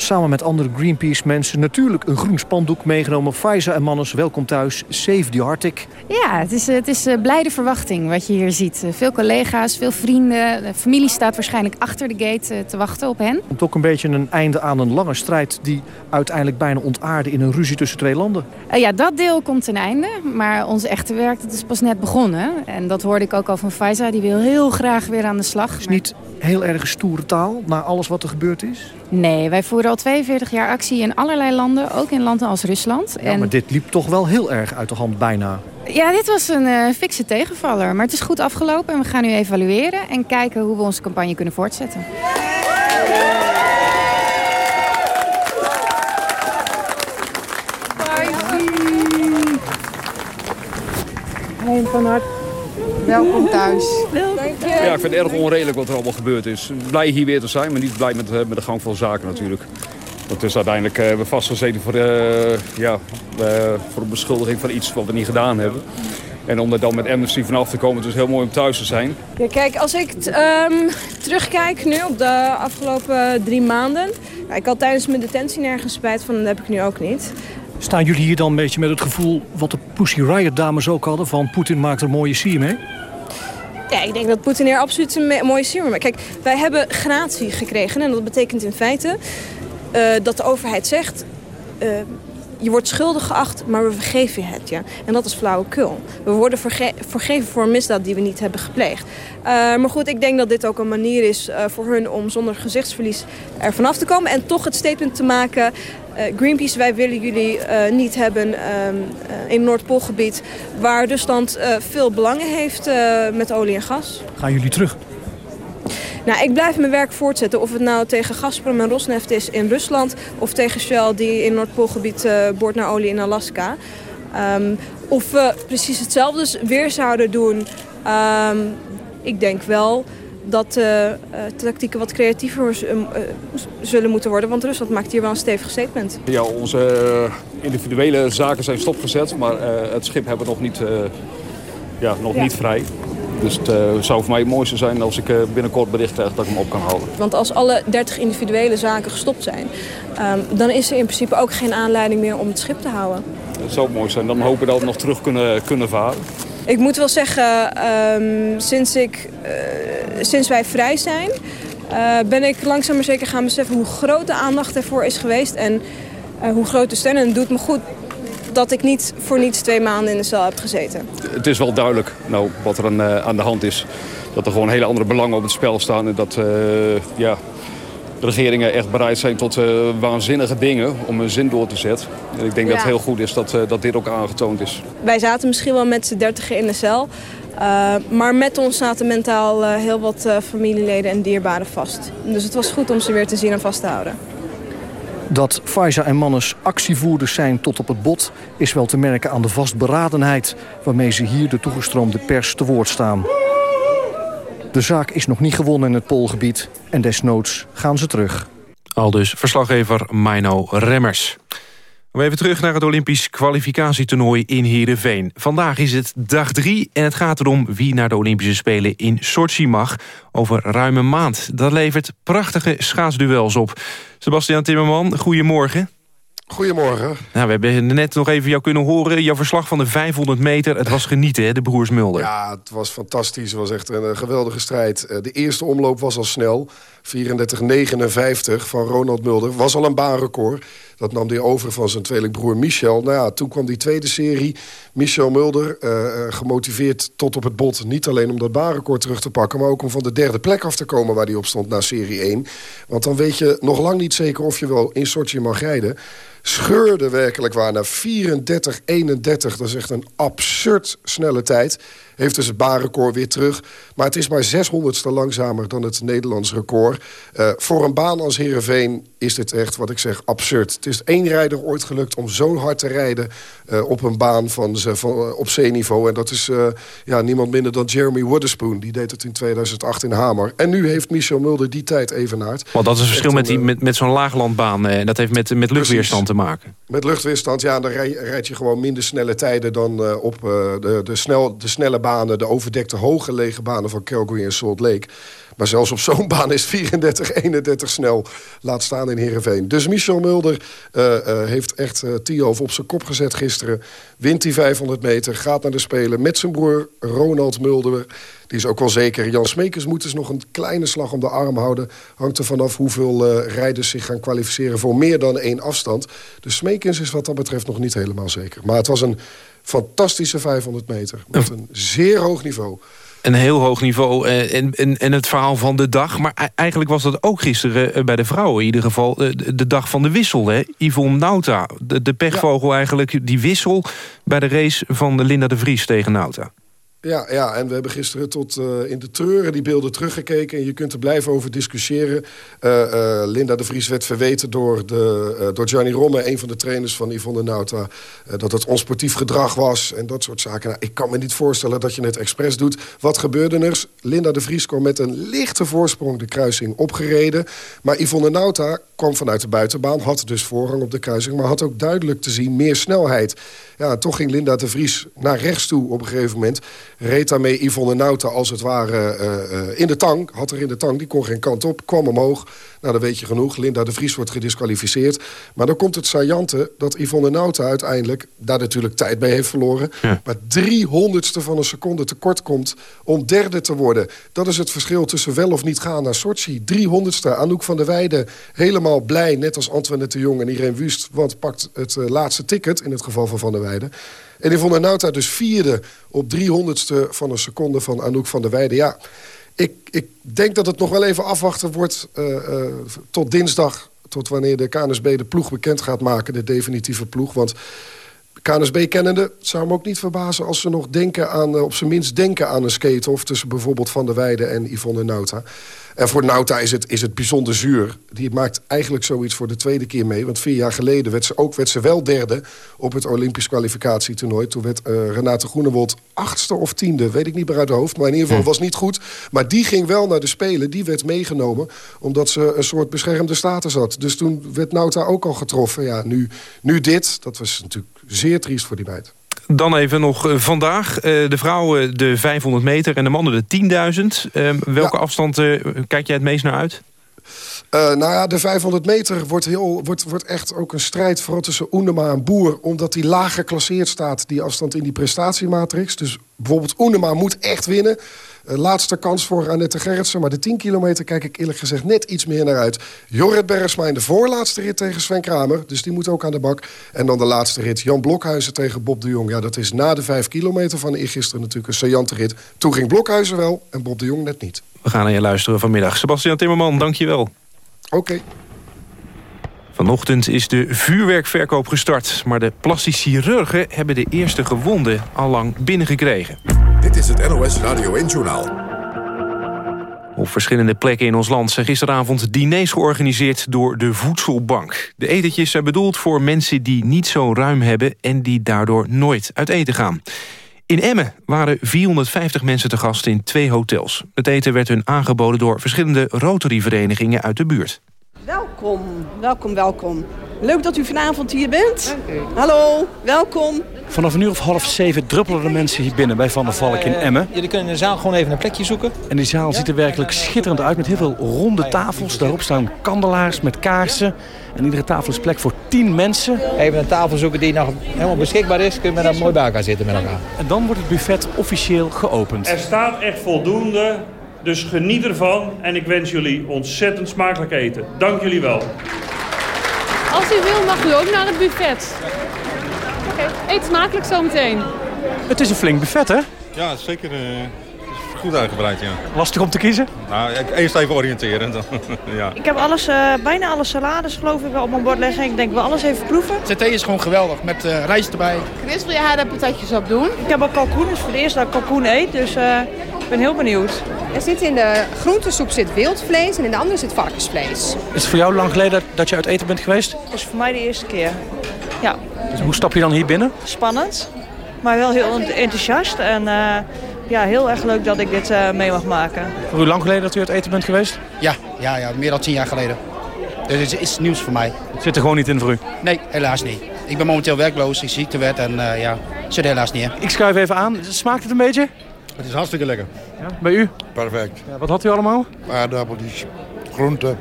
samen met andere Greenpeace-mensen... natuurlijk een groen spandoek meegenomen. Faiza en Mannes, welkom thuis. Save the Arctic. Ja, het is, het is eh, blijde verwachting wat je hier ziet. Eh, Veel collega's, veel vrienden. De familie staat waarschijnlijk achter de gate eh, te wachten op hen. Ook een beetje een einde aan een lange strijd... die uiteindelijk bijna ontaarde in een ruzie tussen twee landen. Ja, dat deel komt ten einde. Maar ons echte werk dat is pas net begonnen. En dat hoorde ik ook al van Faiza. Die wil heel graag weer aan de slag. Is niet heel erg stoere taal na alles wat er gebeurd is? Nee, wij voeren al 42 jaar actie in allerlei landen. Ook in landen als Rusland. Ja, maar dit liep toch wel heel erg uit de hand bijna. Ja, dit was een eh, fikse tegenvaller. Maar het is goed afgelopen en we gaan nu evalueren... en kijken hoe we onze campagne kunnen voortzetten. Hey, van harte. Welkom thuis. Ja, ik vind het erg onredelijk wat er allemaal gebeurd is. Blij hier weer te zijn, maar niet blij met, eh, met de gang van zaken natuurlijk. Want het is uiteindelijk uh, we vastgezeten voor, eh, ja, eh, voor een beschuldiging van iets wat we niet gedaan hebben. En om er dan met amnesty vanaf te komen, het is heel mooi om thuis te zijn. Ja, kijk, als ik t- ehm, terugkijk nu op de afgelopen drie maanden... Ja, ik had tijdens mijn detentie nergens spijt van, dat heb ik nu ook niet. Staan jullie hier dan een beetje met het gevoel... wat de Pussy Riot dames ook hadden... van Poetin maakt er een mooie sier mee? Ja, ik denk dat Poetin hier absoluut een mooie sier maakt. Kijk, wij hebben gratie gekregen en dat betekent in feite... eh, dat de overheid zegt... eh, je wordt schuldig geacht, maar we vergeven je het je. En dat is flauwekul. We worden verge- vergeven voor een misdaad die we niet hebben gepleegd. Eh, maar goed, ik denk dat dit ook een manier is voor hun om zonder gezichtsverlies er vanaf te komen. En toch het statement te maken... eh, Greenpeace, wij willen jullie eh, niet hebben ehm, eh, in Noordpoolgebied... waar Rusland veel belangen heeft met olie en gas. Gaan jullie terug? Nou, ik blijf mijn werk voortzetten. Of het nou tegen Gazprom en Rosneft is in Rusland... of tegen Shell die in Noordpoolgebied boort naar olie in Alaska. Ehm, of we precies hetzelfde weer zouden doen... ehm, ik denk wel dat de eh, tactieken wat creatiever eh, zullen moeten worden. Want Rusland maakt hier wel een stevig statement. Ja, onze eh, individuele zaken zijn stopgezet, maar eh, het schip hebben we nog niet, eh, ja, nog Ja. niet vrij. Dus het eh, zou voor mij het mooiste zijn als ik eh, binnenkort bericht krijg dat ik hem op kan houden. Want als alle 30 individuele zaken gestopt zijn... ehm, dan is er in principe ook geen aanleiding meer om het schip te houden. Het zou mooi zijn. Dan hopen we dat we nog terug kunnen, kunnen varen. Ik moet wel zeggen, ehm, sinds, ik, eh, sinds wij vrij zijn... eh, ben ik langzaam maar zeker gaan beseffen hoe groot de aandacht ervoor is geweest... en eh, hoe groot de steun. En het doet me goed dat ik niet voor niets twee maanden in de cel heb gezeten. Het is wel duidelijk nou, wat er aan, eh, aan de hand is. Dat er gewoon hele andere belangen op het spel staan. En dat ja, regeringen echt bereid zijn tot waanzinnige dingen om hun zin door te zetten. En ik denk dat het heel goed is dat, dat dit ook aangetoond is. Wij zaten misschien wel met z'n dertigen in de cel... eh, maar met ons zaten mentaal eh, heel wat eh, familieleden en dierbaren vast. Dus het was goed om ze weer te zien en vast te houden. Dat Faiza en Mannes actievoerders zijn tot op het bot... is wel te merken aan de vastberadenheid... waarmee ze hier de toegestroomde pers te woord staan. De zaak is nog niet gewonnen in het Poolgebied en desnoods gaan ze terug. Al dus verslaggever Mino Remmers. We even terug naar het Olympisch kwalificatietoernooi in Heerenveen. Vandaag is het dag drie en het gaat erom wie naar de Olympische Spelen in Sochi mag. Over ruim een maand. Dat levert prachtige schaatsduels op. Sebastian Timmerman, goedemorgen. Goedemorgen. Nou, we hebben net nog even jou kunnen horen. Jouw verslag van de 500 meter. Het was genieten, hè, de broers Mulder. Ja, het was fantastisch. Het was echt een, geweldige strijd. Eh, de eerste omloop was al snel. 34,59 van Ronald Mulder. Was al een baanrecord. Dat nam hij over van zijn tweelingbroer Michel. Nou ja, toen kwam die tweede serie. Michel Mulder, uh, gemotiveerd tot op het bot. Niet alleen om dat baanrecord terug te pakken... maar ook om van de derde plek af te komen waar hij op stond na serie 1. Want dan weet je nog lang niet zeker of je wel in Sochi mag rijden scheurde werkelijk waar naar 34-31. Dat is echt een absurd snelle tijd. Heeft dus het baanrecord weer terug. Maar het is maar 600ste langzamer dan het Nederlands record. Uh, voor een baan als Heerenveen is dit echt, wat ik zeg, absurd. Het is één rijder ooit gelukt om zo hard te rijden... Uh, op een baan van, van, uh, op zeeniveau. En dat is ja, niemand minder dan Jeremy Wooderspoon. Die deed het in 2008 in Hamer. En nu heeft Michel Mulder die tijd evenaard. Want dat is het verschil met, die, met, met zo'n laaglandbaan. En dat heeft met, met luchtweerstand te maken. Met luchtweerstand, ja, dan rijd je gewoon minder snelle tijden... dan op de, de, snel, de snelle banen, de overdekte hoge lege banen van Calgary en Salt Lake. Maar zelfs op zo'n baan is 34, 31 snel. Laat staan in Heerenveen. Dus Michel Mulder uh, uh, heeft echt uh, Tiof op zijn kop gezet gisteren. Wint die 500 meter, gaat naar de Spelen met zijn broer Ronald Mulder. Die is ook wel zeker. Jan Smekers moet dus nog een kleine slag om de arm houden. Hangt er vanaf hoeveel rijders zich gaan kwalificeren voor meer dan één afstand. Dus Smekers is wat dat betreft nog niet helemaal zeker. Maar het was een fantastische 500 meter. Met een zeer hoog niveau. Een heel hoog niveau en, en, en het verhaal van de dag. Maar eigenlijk was dat ook gisteren bij de vrouwen. In ieder geval de, de dag van de wissel. Hè? Yvonne Nauta, de, de pechvogel eigenlijk. Die wissel bij de race van Linda de Vries tegen Nauta. Ja, ja, en we hebben gisteren tot uh, in de treuren die beelden teruggekeken. En je kunt er blijven over discussiëren. Uh, uh, Linda de Vries werd verweten door, de, door Gianni Romme... een van de trainers van Yvonne Nauta... dat het onsportief gedrag was en dat soort zaken. Nou, ik kan me niet voorstellen dat je het expres doet. Wat gebeurde er? Linda de Vries kwam met een lichte voorsprong de kruising opgereden. Maar Yvonne Nauta kwam vanuit de buitenbaan... had dus voorrang op de kruising... maar had ook duidelijk te zien meer snelheid. Ja, toch ging Linda de Vries naar rechts toe op een gegeven moment reed daarmee Yvonne Nauta als het ware uh, uh, in de tang. Had er in de tang, die kon geen kant op, kwam omhoog. Nou, dan weet je genoeg. Linda de Vries wordt gedisqualificeerd. Maar dan komt het saillante dat Yvonne Nauta uiteindelijk... daar natuurlijk tijd bij heeft verloren... Ja. maar driehonderdste van een seconde tekort komt om derde te worden. Dat is het verschil tussen wel of niet gaan naar Sochi. Driehonderdste. Anouk van der Weijden helemaal blij, net als Antoinette de Jong en Irene Wust... want pakt het uh, laatste ticket, in het geval van Van der Weijden... En Yvonne Nauta dus vierde op driehonderdste van een seconde van Anouk van der Weijden. Ja, ik, ik denk dat het nog wel even afwachten wordt uh, uh, tot dinsdag... tot wanneer de KNSB de ploeg bekend gaat maken, de definitieve ploeg. Want KNSB kennende, het zou me ook niet verbazen... als ze nog denken aan, uh, op zijn minst denken aan een skate-off... tussen bijvoorbeeld Van der Weijden en Yvonne Nauta. En voor Nauta is het, is het bijzonder zuur. Die maakt eigenlijk zoiets voor de tweede keer mee. Want vier jaar geleden werd ze ook werd ze wel derde... op het Olympisch kwalificatietoernooi. Toen werd uh, Renate Groenewold achtste of tiende. Weet ik niet meer uit de hoofd. Maar in ieder geval was niet goed. Maar die ging wel naar de Spelen. Die werd meegenomen. Omdat ze een soort beschermde status had. Dus toen werd Nauta ook al getroffen. Ja, nu, nu dit. Dat was natuurlijk zeer triest voor die meid. Dan even nog vandaag. De vrouwen de 500 meter en de mannen de 10.000. Uh, welke ja. afstand kijk jij het meest naar uit? Uh, nou ja, de 500 meter wordt, heel, wordt, wordt echt ook een strijd... vooral tussen Oenema en Boer... omdat die lager geclasseerd staat, die afstand in die prestatiematrix. Dus bijvoorbeeld Oenema moet echt winnen... Uh, laatste kans voor Annette Gerritsen. Maar de 10 kilometer kijk ik eerlijk gezegd net iets meer naar uit. Jorrit Bergsma in de voorlaatste rit tegen Sven Kramer. Dus die moet ook aan de bak. En dan de laatste rit Jan Blokhuizen tegen Bob de Jong. Ja, dat is na de 5 kilometer van eergisteren natuurlijk een saillante rit. Toen ging Blokhuizen wel en Bob de Jong net niet. We gaan naar je luisteren vanmiddag. Sebastian Timmerman, dank je wel. Oké. Okay. Vanochtend is de vuurwerkverkoop gestart. Maar de plastisch chirurgen hebben de eerste gewonden al lang binnengekregen. Dit is het NOS Radio 1-journaal. Op verschillende plekken in ons land zijn gisteravond diners georganiseerd door de Voedselbank. De etentjes zijn bedoeld voor mensen die niet zo ruim hebben en die daardoor nooit uit eten gaan. In Emmen waren 450 mensen te gast in twee hotels. Het eten werd hun aangeboden door verschillende Rotary-verenigingen uit de buurt. Welkom, welkom, welkom. Leuk dat u vanavond hier bent. Hallo, welkom. Vanaf een uur of half zeven druppelen de mensen hier binnen bij Van der Valk in Emmen. Jullie kunnen in de zaal gewoon even een plekje zoeken. En die zaal ziet er werkelijk schitterend uit met heel veel ronde tafels. Daarop staan kandelaars met kaarsen. En iedere tafel is plek voor tien mensen. Even een tafel zoeken die nog helemaal beschikbaar is. Kunnen we dan mooi bij elkaar zitten met elkaar. En dan wordt het buffet officieel geopend. Er staat echt voldoende, dus geniet ervan. En ik wens jullie ontzettend smakelijk eten. Dank jullie wel. Als u wil mag u ook naar het buffet. Oké, eet smakelijk zometeen. Het is een flink buffet, hè? Ja, zeker. eh, goed uitgebreid, ja. Lastig om te kiezen? Nou, ik- eerst even oriënteren. dan, ja. Ik heb alles, eh, bijna alle salades geloof ik wel op mijn bord liggen. Ik denk wel alles even proeven. CT is gewoon geweldig, met eh, rijst erbij. Chris, wil jij daar patatjes op doen? Ik heb al kalkoen, dus voor het eerst dat ik kalkoen eet. Dus eh, ik ben heel benieuwd. Er zit in de groentesoep zit wildvlees en in de andere zit varkensvlees. Is het voor jou lang geleden dat je uit eten bent geweest? Dat is voor mij de eerste keer. Ja, Dus hoe stap je dan hier binnen? spannend. Maar wel heel enthousiast. En eh, ja, heel erg leuk dat ik dit eh, mee mag maken. Voor u lang geleden dat u uit eten bent geweest? Ja, ja, ja, meer dan tien jaar geleden. Dus het is, is nieuws voor mij. Het zit er gewoon niet in voor u? Nee, helaas niet. Ik ben momenteel werkloos, ik ziektewet en eh, ja, zit er helaas niet in. Ik schuif even aan. Smaakt het een beetje? Het is hartstikke lekker. Ja, bij u? Perfect. Ja, wat had u allemaal? Aardappeltjes, groenten,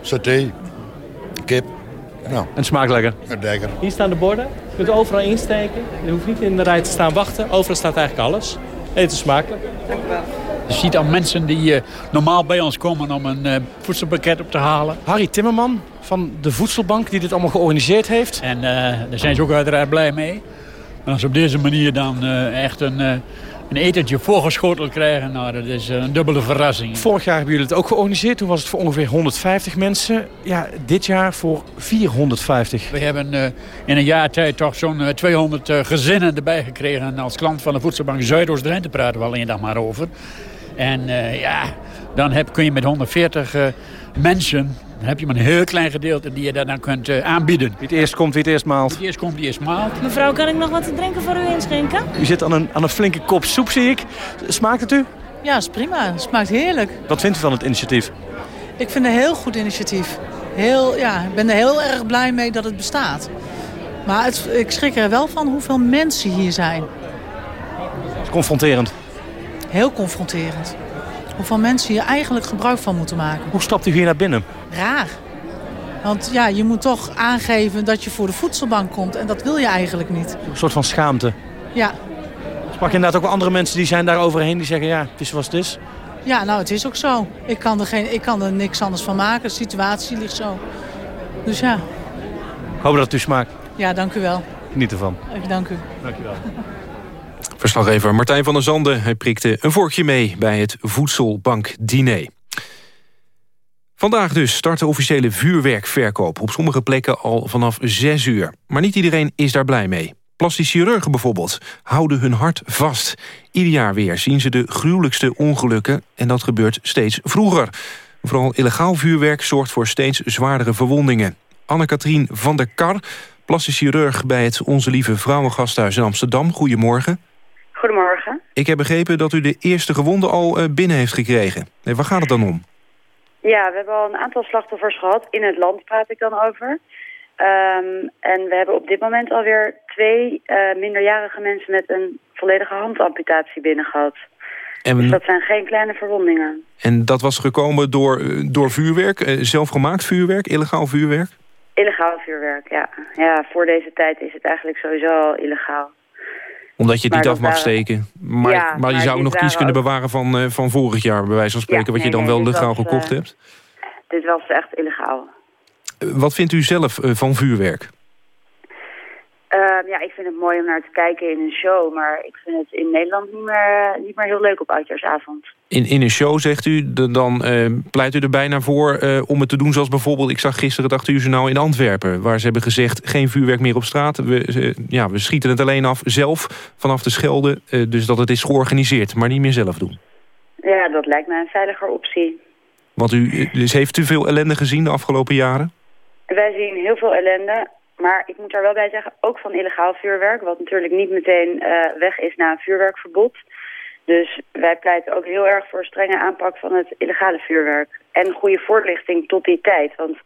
saté, kip. Nou, En smaakt lekker. lekker. Hier staan de borden. Je kunt overal insteken. Je hoeft niet in de rij te staan wachten. Overal staat eigenlijk alles. Eten smakelijk. Je ziet al mensen die eh, normaal bij ons komen om een eh, voedselpakket op te halen. Harry Timmerman van de Voedselbank die dit allemaal georganiseerd heeft. En eh, daar zijn ze ook uiteraard blij mee. En als op deze manier dan eh, echt een, eh, een etentje voorgeschoteld krijgen, nou, dat is een dubbele verrassing. Vorig jaar hebben jullie het ook georganiseerd. Toen was het voor ongeveer 150 mensen. Ja, dit jaar voor 450. We hebben eh, in een jaar tijd toch zo'n eh, 200 eh, gezinnen erbij gekregen. En als klant van de Voedselbank Zuidoost-Drenthe praten we alleen nog maar over. En eh, ja, dan heb, kun je met 140 eh, mensen... Dan heb je maar een heel klein gedeelte die je daar dan kunt eh, aanbieden. Wie het eerst komt, wie het eerst maalt. Wie het eerst komt, wie eerst maalt. Mevrouw, kan ik nog wat te drinken voor u inschenken? U zit aan een, aan een flinke kop soep, zie ik. Smaakt het u? Ja, is prima. Het smaakt heerlijk. Wat vindt u van het initiatief? Ik vind het een heel goed initiatief. Heel, ja, ik ben er heel erg blij mee dat het bestaat. Maar het, ik schrik er wel van hoeveel mensen hier zijn. Het is confronterend. Heel confronterend. Hoeveel mensen hier eigenlijk gebruik van moeten maken. Hoe stapt u hier naar binnen? Raar. Want ja, je moet toch aangeven dat je voor de voedselbank komt. En dat wil je eigenlijk niet. Een soort van schaamte. Ja, Sprak je inderdaad ook wel andere mensen die zijn daar overheen die zeggen... ja, het is zoals het is. ja nou het is ook zo. Ik kan, er geen, ik kan er niks anders van maken. De situatie ligt zo. Dus ja, Ik hoop dat het u smaakt. ja dank u wel. Geniet ervan. Dank u. Dank u wel. Verslaggever Martijn van der Zanden hij prikte een vorkje mee bij het Voedselbank-diner. Vandaag dus start de officiële vuurwerkverkoop. Op sommige plekken al vanaf 6 uur. Maar niet iedereen is daar blij mee. Plastisch chirurgen bijvoorbeeld houden hun hart vast. Ieder jaar weer zien ze de gruwelijkste ongelukken... en dat gebeurt steeds vroeger. Vooral illegaal vuurwerk zorgt voor steeds zwaardere verwondingen. Anne-Katrien van der Kar, plastisch chirurg... bij het Onze Lieve Vrouwengasthuis in Amsterdam. Goedemorgen. Goedemorgen. Ik heb begrepen dat u de eerste gewonden al eh, binnen heeft gekregen. Nee, waar gaat het dan om? Ja, we hebben al een aantal slachtoffers gehad. In het land praat ik dan over. Ehm, en we hebben op dit moment alweer twee eh, minderjarige mensen met een volledige handamputatie binnen gehad. En, Dus dat zijn geen kleine verwondingen. en dat was gekomen door, eh, door vuurwerk, eh, zelfgemaakt vuurwerk, illegaal vuurwerk? Illegaal vuurwerk, ja. Ja, voor deze tijd is het eigenlijk sowieso al illegaal. Omdat je het Maar niet af mag waren- steken. Maar, Ja, maar je zou nog iets waren kunnen ook- bewaren van, eh, van vorig jaar, bij wijze van spreken, wat je dan nee, wel legaal was, gekocht eh, hebt. Dit was echt illegaal. Eh, wat vindt u zelf eh, van vuurwerk? Ehm, ja, ik vind het mooi om naar te kijken in een show. Maar ik vind het in Nederland niet meer, niet meer heel leuk op oudjaarsavond. In, in een show zegt u, dan eh, pleit u er bijna voor eh, om het te doen zoals bijvoorbeeld... ik zag gisteren het 8 uur journaal in Antwerpen... waar ze hebben gezegd, geen vuurwerk meer op straat. We, ja, we schieten het alleen af zelf vanaf de Schelde. eh, dus dat het is georganiseerd, maar niet meer zelf doen. Ja, dat lijkt mij een veiliger optie. Want u, eh, dus heeft u veel ellende gezien de afgelopen jaren? Wij zien heel veel ellende. Maar ik moet daar wel bij zeggen, ook van illegaal vuurwerk, wat natuurlijk niet meteen eh, weg is na een vuurwerkverbod. Dus wij pleiten ook heel erg voor een strenge aanpak van het illegale vuurwerk. En goede voorlichting tot die tijd, want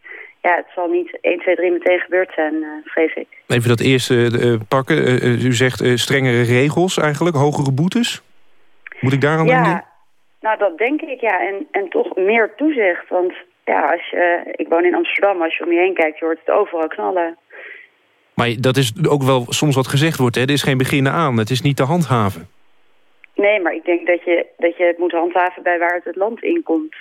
ja, het zal niet 1, 2, 3 meteen gebeurd zijn, uh, vrees ik. Even dat eerste uh, pakken. Uh, u zegt strengere regels eigenlijk, hogere boetes. Moet ik daar aan ja, denken? Nou, dat denk ik, ja. En, en toch meer toezicht. Want ja, als je, ik woon in Amsterdam, als je om je heen kijkt, je hoort het overal knallen. Maar dat is ook wel soms wat gezegd wordt, hè? Er is geen begin aan, het is niet te handhaven. Nee, maar ik denk dat je, dat je het moet handhaven bij waar het het land inkomt.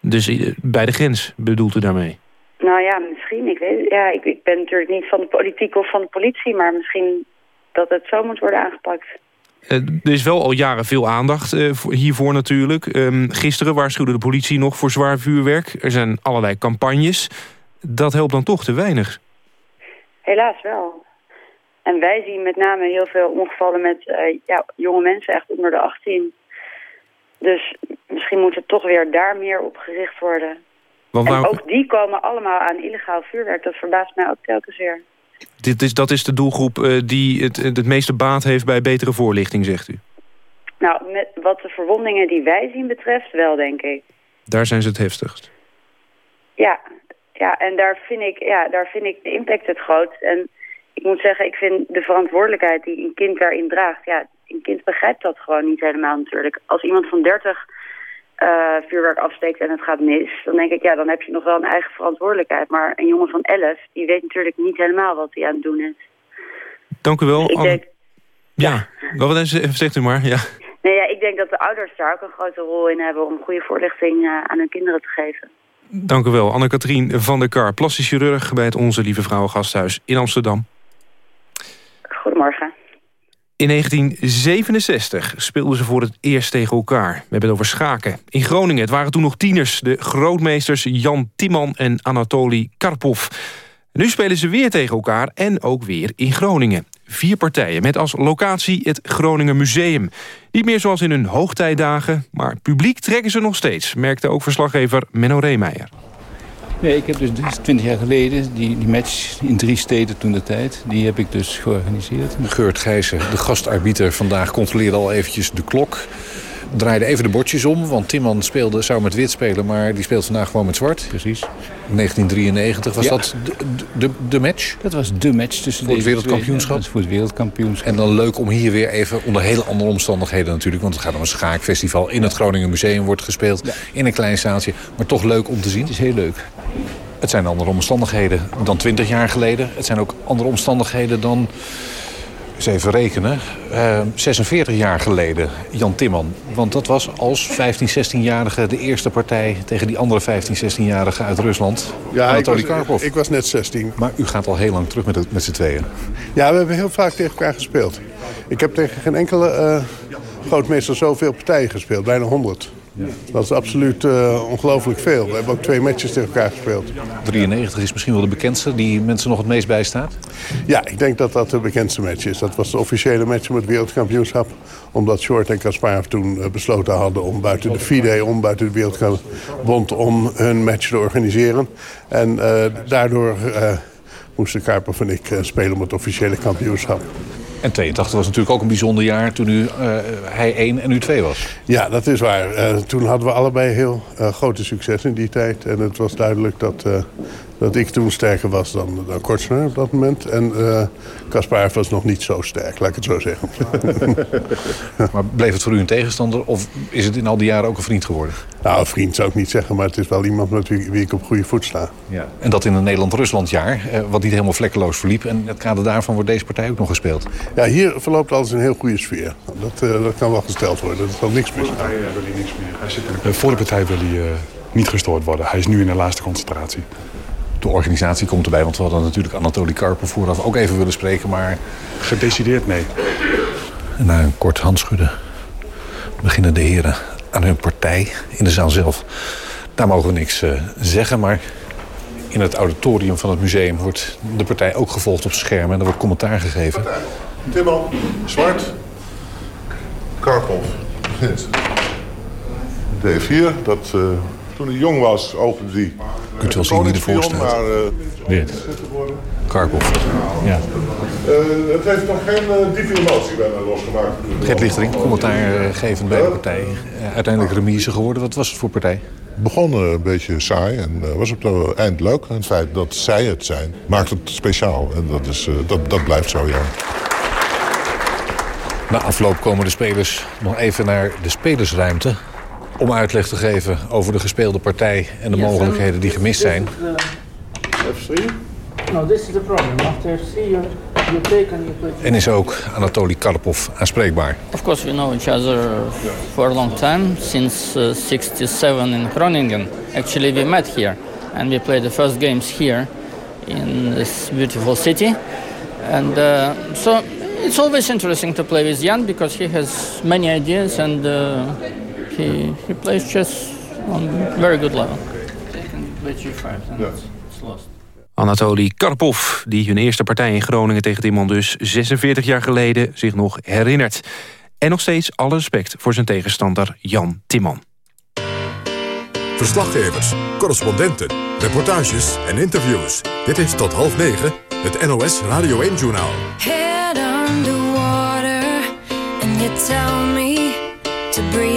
Dus bij de grens bedoelt u daarmee? Nou ja, misschien. Ik, weet, ja, ik, ik ben natuurlijk niet van de politiek of van de politie... maar misschien dat het zo moet worden aangepakt. Uh, er is wel al jaren veel aandacht uh, hiervoor natuurlijk. Um, gisteren waarschuwde de politie nog voor zwaar vuurwerk. Er zijn allerlei campagnes. Dat helpt dan toch te weinig? Helaas wel. En wij zien met name heel veel ongevallen met uh, ja, jonge mensen, echt onder de 18. Dus misschien moet het toch weer daar meer op gericht worden. Want en ook die komen allemaal aan illegaal vuurwerk. Dat verbaast mij ook telkens weer. Dit is, dat is de doelgroep uh, die het, het meeste baat heeft bij betere voorlichting, zegt u? Nou, met wat de verwondingen die wij zien betreft wel, denk ik. Daar zijn ze het heftigst? Ja, ja en daar vind, ik, ja, daar vind ik de impact het grootst. En ik moet zeggen, ik vind de verantwoordelijkheid die een kind daarin draagt... ja, een kind begrijpt dat gewoon niet helemaal natuurlijk. Als iemand van 30 uh, vuurwerk afsteekt en het gaat mis... dan denk ik, ja, dan heb je nog wel een eigen verantwoordelijkheid. Maar een jongen van 11, die weet natuurlijk niet helemaal wat hij aan het doen is. Dank u wel. Dus ik denk... Ja, wat zegt u maar, ja. Nee, ja, ik denk dat de ouders daar ook een grote rol in hebben... om goede voorlichting uh, aan hun kinderen te geven. Dank u wel, Anne-Katrien van der Kar, plastisch chirurg... bij het Onze Lieve Vrouwen Gasthuis in Amsterdam. Goedemorgen. In 1967 speelden ze voor het eerst tegen elkaar. We hebben het over schaken. In Groningen, het waren toen nog tieners. De grootmeesters Jan Timman en Anatoly Karpov. Nu spelen ze weer tegen elkaar en ook weer in Groningen. Vier partijen met als locatie het Groningen Museum. Niet meer zoals in hun hoogtijdagen, maar publiek trekken ze nog steeds... merkte ook verslaggever Menno Reemeijer. Nee, ik heb dus 20 jaar geleden die, die match in drie steden toen de tijd. Die heb ik dus georganiseerd. Geurt Gijzen, de gastarbiter vandaag, controleerde al eventjes de klok. Draaide even de bordjes om, want Timman speelde, zou met wit spelen... maar die speelt vandaag gewoon met zwart. Precies. 1993, was dat de, de, match? Dat was de match tussen Voor het wereldkampioenschap? Ja, voor het wereldkampioenschap. En dan leuk om hier weer even, onder hele andere omstandigheden natuurlijk... want het gaat om een schaakfestival in het Groningen Museum wordt gespeeld... in een klein zaaltje, maar toch leuk om te zien. Het is heel leuk. Het zijn andere omstandigheden dan 20 jaar geleden. Het zijn ook andere omstandigheden dan, eens even rekenen, uh, 46 jaar geleden, Jan Timman. Want dat was als 15, 16-jarige de eerste partij tegen die andere 15, 16-jarige uit Rusland. Ja, Anatoly ik was, Karpov. ik was net 16. Maar u gaat al heel lang terug met, het, met z'n tweeën. Ja, we hebben heel vaak tegen elkaar gespeeld. Ik heb tegen geen enkele uh, grootmeester zoveel partijen gespeeld, bijna 100. Ja. Dat is absoluut uh, ongelooflijk veel. We hebben ook twee matches tegen elkaar gespeeld. 93 is misschien wel de bekendste die mensen nog het meest bijstaat? Ja, ik denk dat dat de bekendste match is. Dat was de officiële match om het wereldkampioenschap. Omdat Short en Kasparov toen uh, besloten hadden om buiten de FIDE, om buiten de wereldbond, om hun match te organiseren. En uh, daardoor moesten Karpov en ik spelen om het officiële kampioenschap. En 82 was natuurlijk ook een bijzonder jaar toen u, uh, hij 1 en u 2 was. Ja, dat is waar. Uh, toen hadden we allebei heel uh, grote succes in die tijd. En het was duidelijk dat, dat ik toen sterker was dan, dan Kortsner op dat moment. En Kasparov was nog niet zo sterk, laat ik het zo zeggen. maar bleef het voor u een tegenstander of is het in al die jaren ook een vriend geworden? Nou, een vriend zou ik niet zeggen, maar het is wel iemand met wie, wie ik op goede voet sta. Ja. En dat in een Nederland-Rusland jaar, wat niet helemaal vlekkeloos verliep. En in het kader daarvan wordt deze partij ook nog gespeeld. Ja, hier verloopt alles een heel goede sfeer. Dat, uh, dat kan wel gesteld worden. Dat zal niks mis Voor de partij wil hij niks meer. Hij zit in... Voor de partij wil hij uh, niet gestoord worden. Hij is nu in de laatste concentratie. De organisatie komt erbij, want we hadden natuurlijk Anatoly Karpov vooraf ook even willen spreken, maar... Gedecideerd nee. En na een kort handschudden beginnen de heren aan hun partij in de zaal zelf. Daar mogen we niks uh, zeggen, maar in het auditorium van het museum wordt de partij ook gevolgd op schermen. En er wordt commentaar gegeven. Timman, zwart. Karpov, begint. D4, dat uh, toen hij jong was, opende hij... Kunt u wel zien wie ervoor staat. Maar, uh, Dit. Karpov. Ja. Uh, het heeft nog geen uh, diepe emotie bij mij losgemaakt. Gert Lichtering, commentaar gevend bij de partij. Uh, uiteindelijk remise geworden. Wat was het voor partij? begon een beetje saai en was op het eind leuk. En het feit dat zij het zijn, maakt het speciaal. En dat, is, dat, dat blijft zo, ja. Na afloop komen de spelers nog even naar de spelersruimte... om uitleg te geven over de gespeelde partij en de mogelijkheden die gemist zijn. No, this is the problem. After three, you, you take and you play. En is ook Anatoly Karpov aanspreekbaar. Of course, we know each other for a long time, since uh, 67 in Groningen. Actually, we met here, and we played the first games here in this beautiful city. And uh, so it's always interesting to play with Jan because he has many ideas and uh, he, he plays chess on very good level. Anatoly Karpov, die hun eerste partij in Groningen tegen Timon dus 46 jaar geleden zich nog herinnert. En nog steeds alle respect voor zijn tegenstander Jan Timman. Verslaggevers, correspondenten, reportages en interviews. Dit is tot half negen het NOS Radio 1-journaal. Head underwater and you tell me to breathe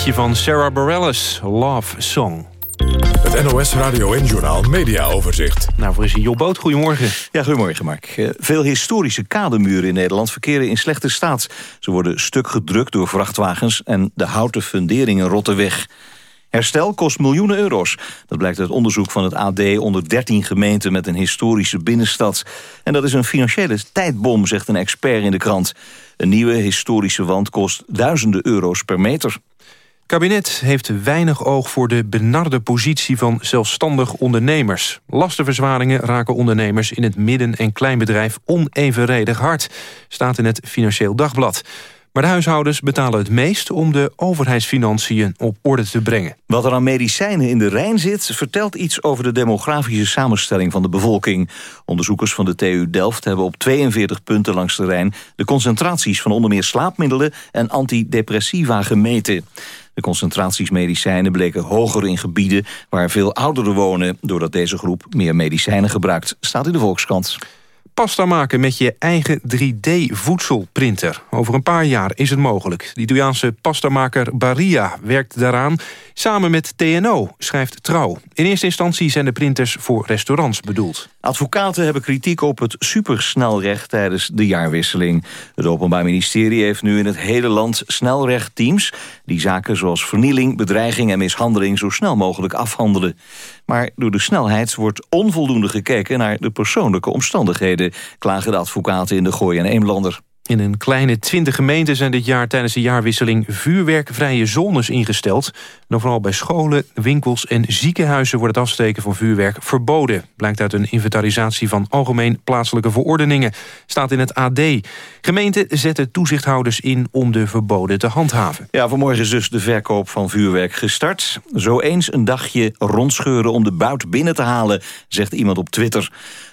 Liefdesliedje van Sarah Bareilles, Love Song. Het NOS Radio 1-journaal Media Overzicht. Nou, voor is Job Boot, goedemorgen. Ja, goedemorgen Mark. Eh, Veel historische kademuren in Nederland verkeren in slechte staat. Ze worden stuk gedrukt door vrachtwagens en de houten funderingen rotten weg. Herstel kost miljoenen euro's. Dat blijkt uit onderzoek van het AD onder 13 gemeenten met een historische binnenstad. En dat is een financiële tijdbom, zegt een expert in de krant. Een nieuwe historische wand kost duizenden euro's per meter. Kabinet heeft weinig oog voor de benarde positie van zelfstandig ondernemers. Lastenverzwaringen raken ondernemers in het midden- en kleinbedrijf onevenredig hard, staat in het Financieel Dagblad. Maar de huishoudens betalen het meest om de overheidsfinanciën op orde te brengen. Wat er aan medicijnen in de Rijn zit... vertelt iets over de demografische samenstelling van de bevolking. Onderzoekers van de TU Delft hebben op 42 punten langs de Rijn... de concentraties van onder meer slaapmiddelen en antidepressiva gemeten. De concentraties medicijnen bleken hoger in gebieden waar veel ouderen wonen... doordat deze groep meer medicijnen gebruikt, staat in de Volkskrant. Pasta maken met je eigen 3D-voedselprinter. Over een paar jaar is het mogelijk. De Italiaanse pastamaker Barilla werkt daaraan samen met TNO, schrijft Trouw. In eerste instantie zijn de printers voor restaurants bedoeld. Advocaten hebben kritiek op het supersnelrecht tijdens de jaarwisseling. Het Openbaar Ministerie heeft nu in het hele land snelrechtteams... die zaken zoals vernieling, bedreiging en mishandeling zo snel mogelijk afhandelen. Maar door de snelheid wordt onvoldoende gekeken naar de persoonlijke omstandigheden... klagen de advocaten in de Gooi en Eemlander. In een kleine twintig gemeenten zijn dit jaar tijdens de jaarwisseling vuurwerkvrije zones ingesteld. En vooral bij scholen, winkels en ziekenhuizen wordt het afsteken van vuurwerk verboden. Blijkt uit een inventarisatie van algemeen plaatselijke verordeningen. Staat in het AD. Gemeenten zetten toezichthouders in om de verboden te handhaven. Ja, vanmorgen is dus de verkoop van vuurwerk gestart. Zo eens een dagje rondscheuren om de buit binnen te halen, zegt iemand op Twitter.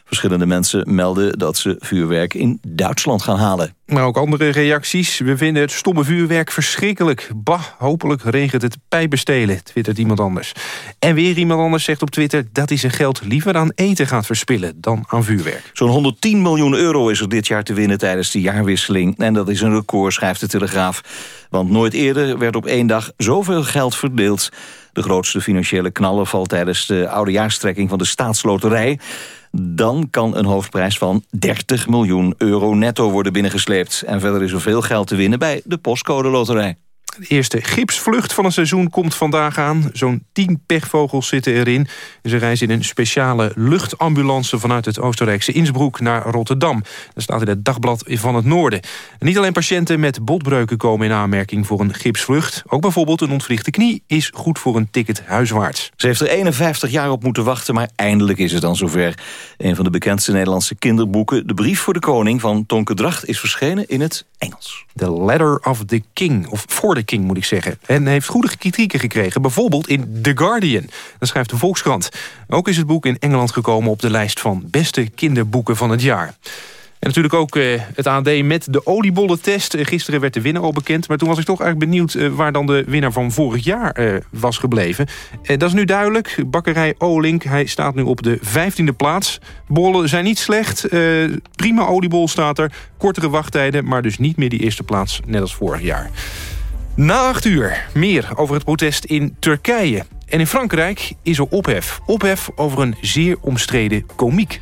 Verschillende mensen melden dat ze vuurwerk in Duitsland gaan halen. Maar ook andere reacties. We vinden het stomme vuurwerk verschrikkelijk. Bah, hopelijk regent het pijpenstelen, twittert iemand anders. En weer iemand anders zegt op Twitter... dat hij zijn geld liever aan eten gaat verspillen dan aan vuurwerk. Zo'n 110 miljoen euro is er dit jaar te winnen tijdens de jaarwisseling. En dat is een record, schrijft de Telegraaf. Want nooit eerder werd op één dag zoveel geld verdeeld. De grootste financiële knaller valt tijdens de oudejaarstrekking van de staatsloterij. Dan kan een hoofdprijs van 30 miljoen euro netto worden binnengesleept. En verder is er veel geld te winnen bij de postcode loterij. De eerste gipsvlucht van het seizoen komt vandaag aan. Zo'n 10 pechvogels zitten erin. Ze reizen in een speciale luchtambulance vanuit het Oostenrijkse Innsbruck naar Rotterdam. Dat staat in het Dagblad van het Noorden. En niet alleen patiënten met botbreuken komen in aanmerking voor een gipsvlucht. Ook bijvoorbeeld een ontwrichte knie is goed voor een ticket huiswaarts. Ze heeft er 51 jaar op moeten wachten, maar eindelijk is het dan zover. Een van de bekendste Nederlandse kinderboeken... De Brief voor de Koning van Tonke Dracht is verschenen in het Engels. The Letter of the King, of For the Moet ik zeggen. En heeft goede kritieken gekregen, bijvoorbeeld in The Guardian. Dat schrijft de Volkskrant. Ook is het boek in Engeland gekomen op de lijst van beste kinderboeken van het jaar. En natuurlijk ook eh, het AD met de oliebollentest. Eh, gisteren werd de winnaar al bekend. Maar toen was ik toch eigenlijk benieuwd eh, waar dan de winnaar van vorig jaar was gebleven. Dat is nu duidelijk. Bakkerij Olink, hij staat nu op de vijftiende plaats. Bollen zijn niet slecht. Prima oliebol staat er. Kortere wachttijden, maar dus niet meer die eerste plaats. Net als vorig jaar. Na acht uur meer over het protest in Turkije. En in Frankrijk is er ophef. Ophef over een zeer omstreden komiek.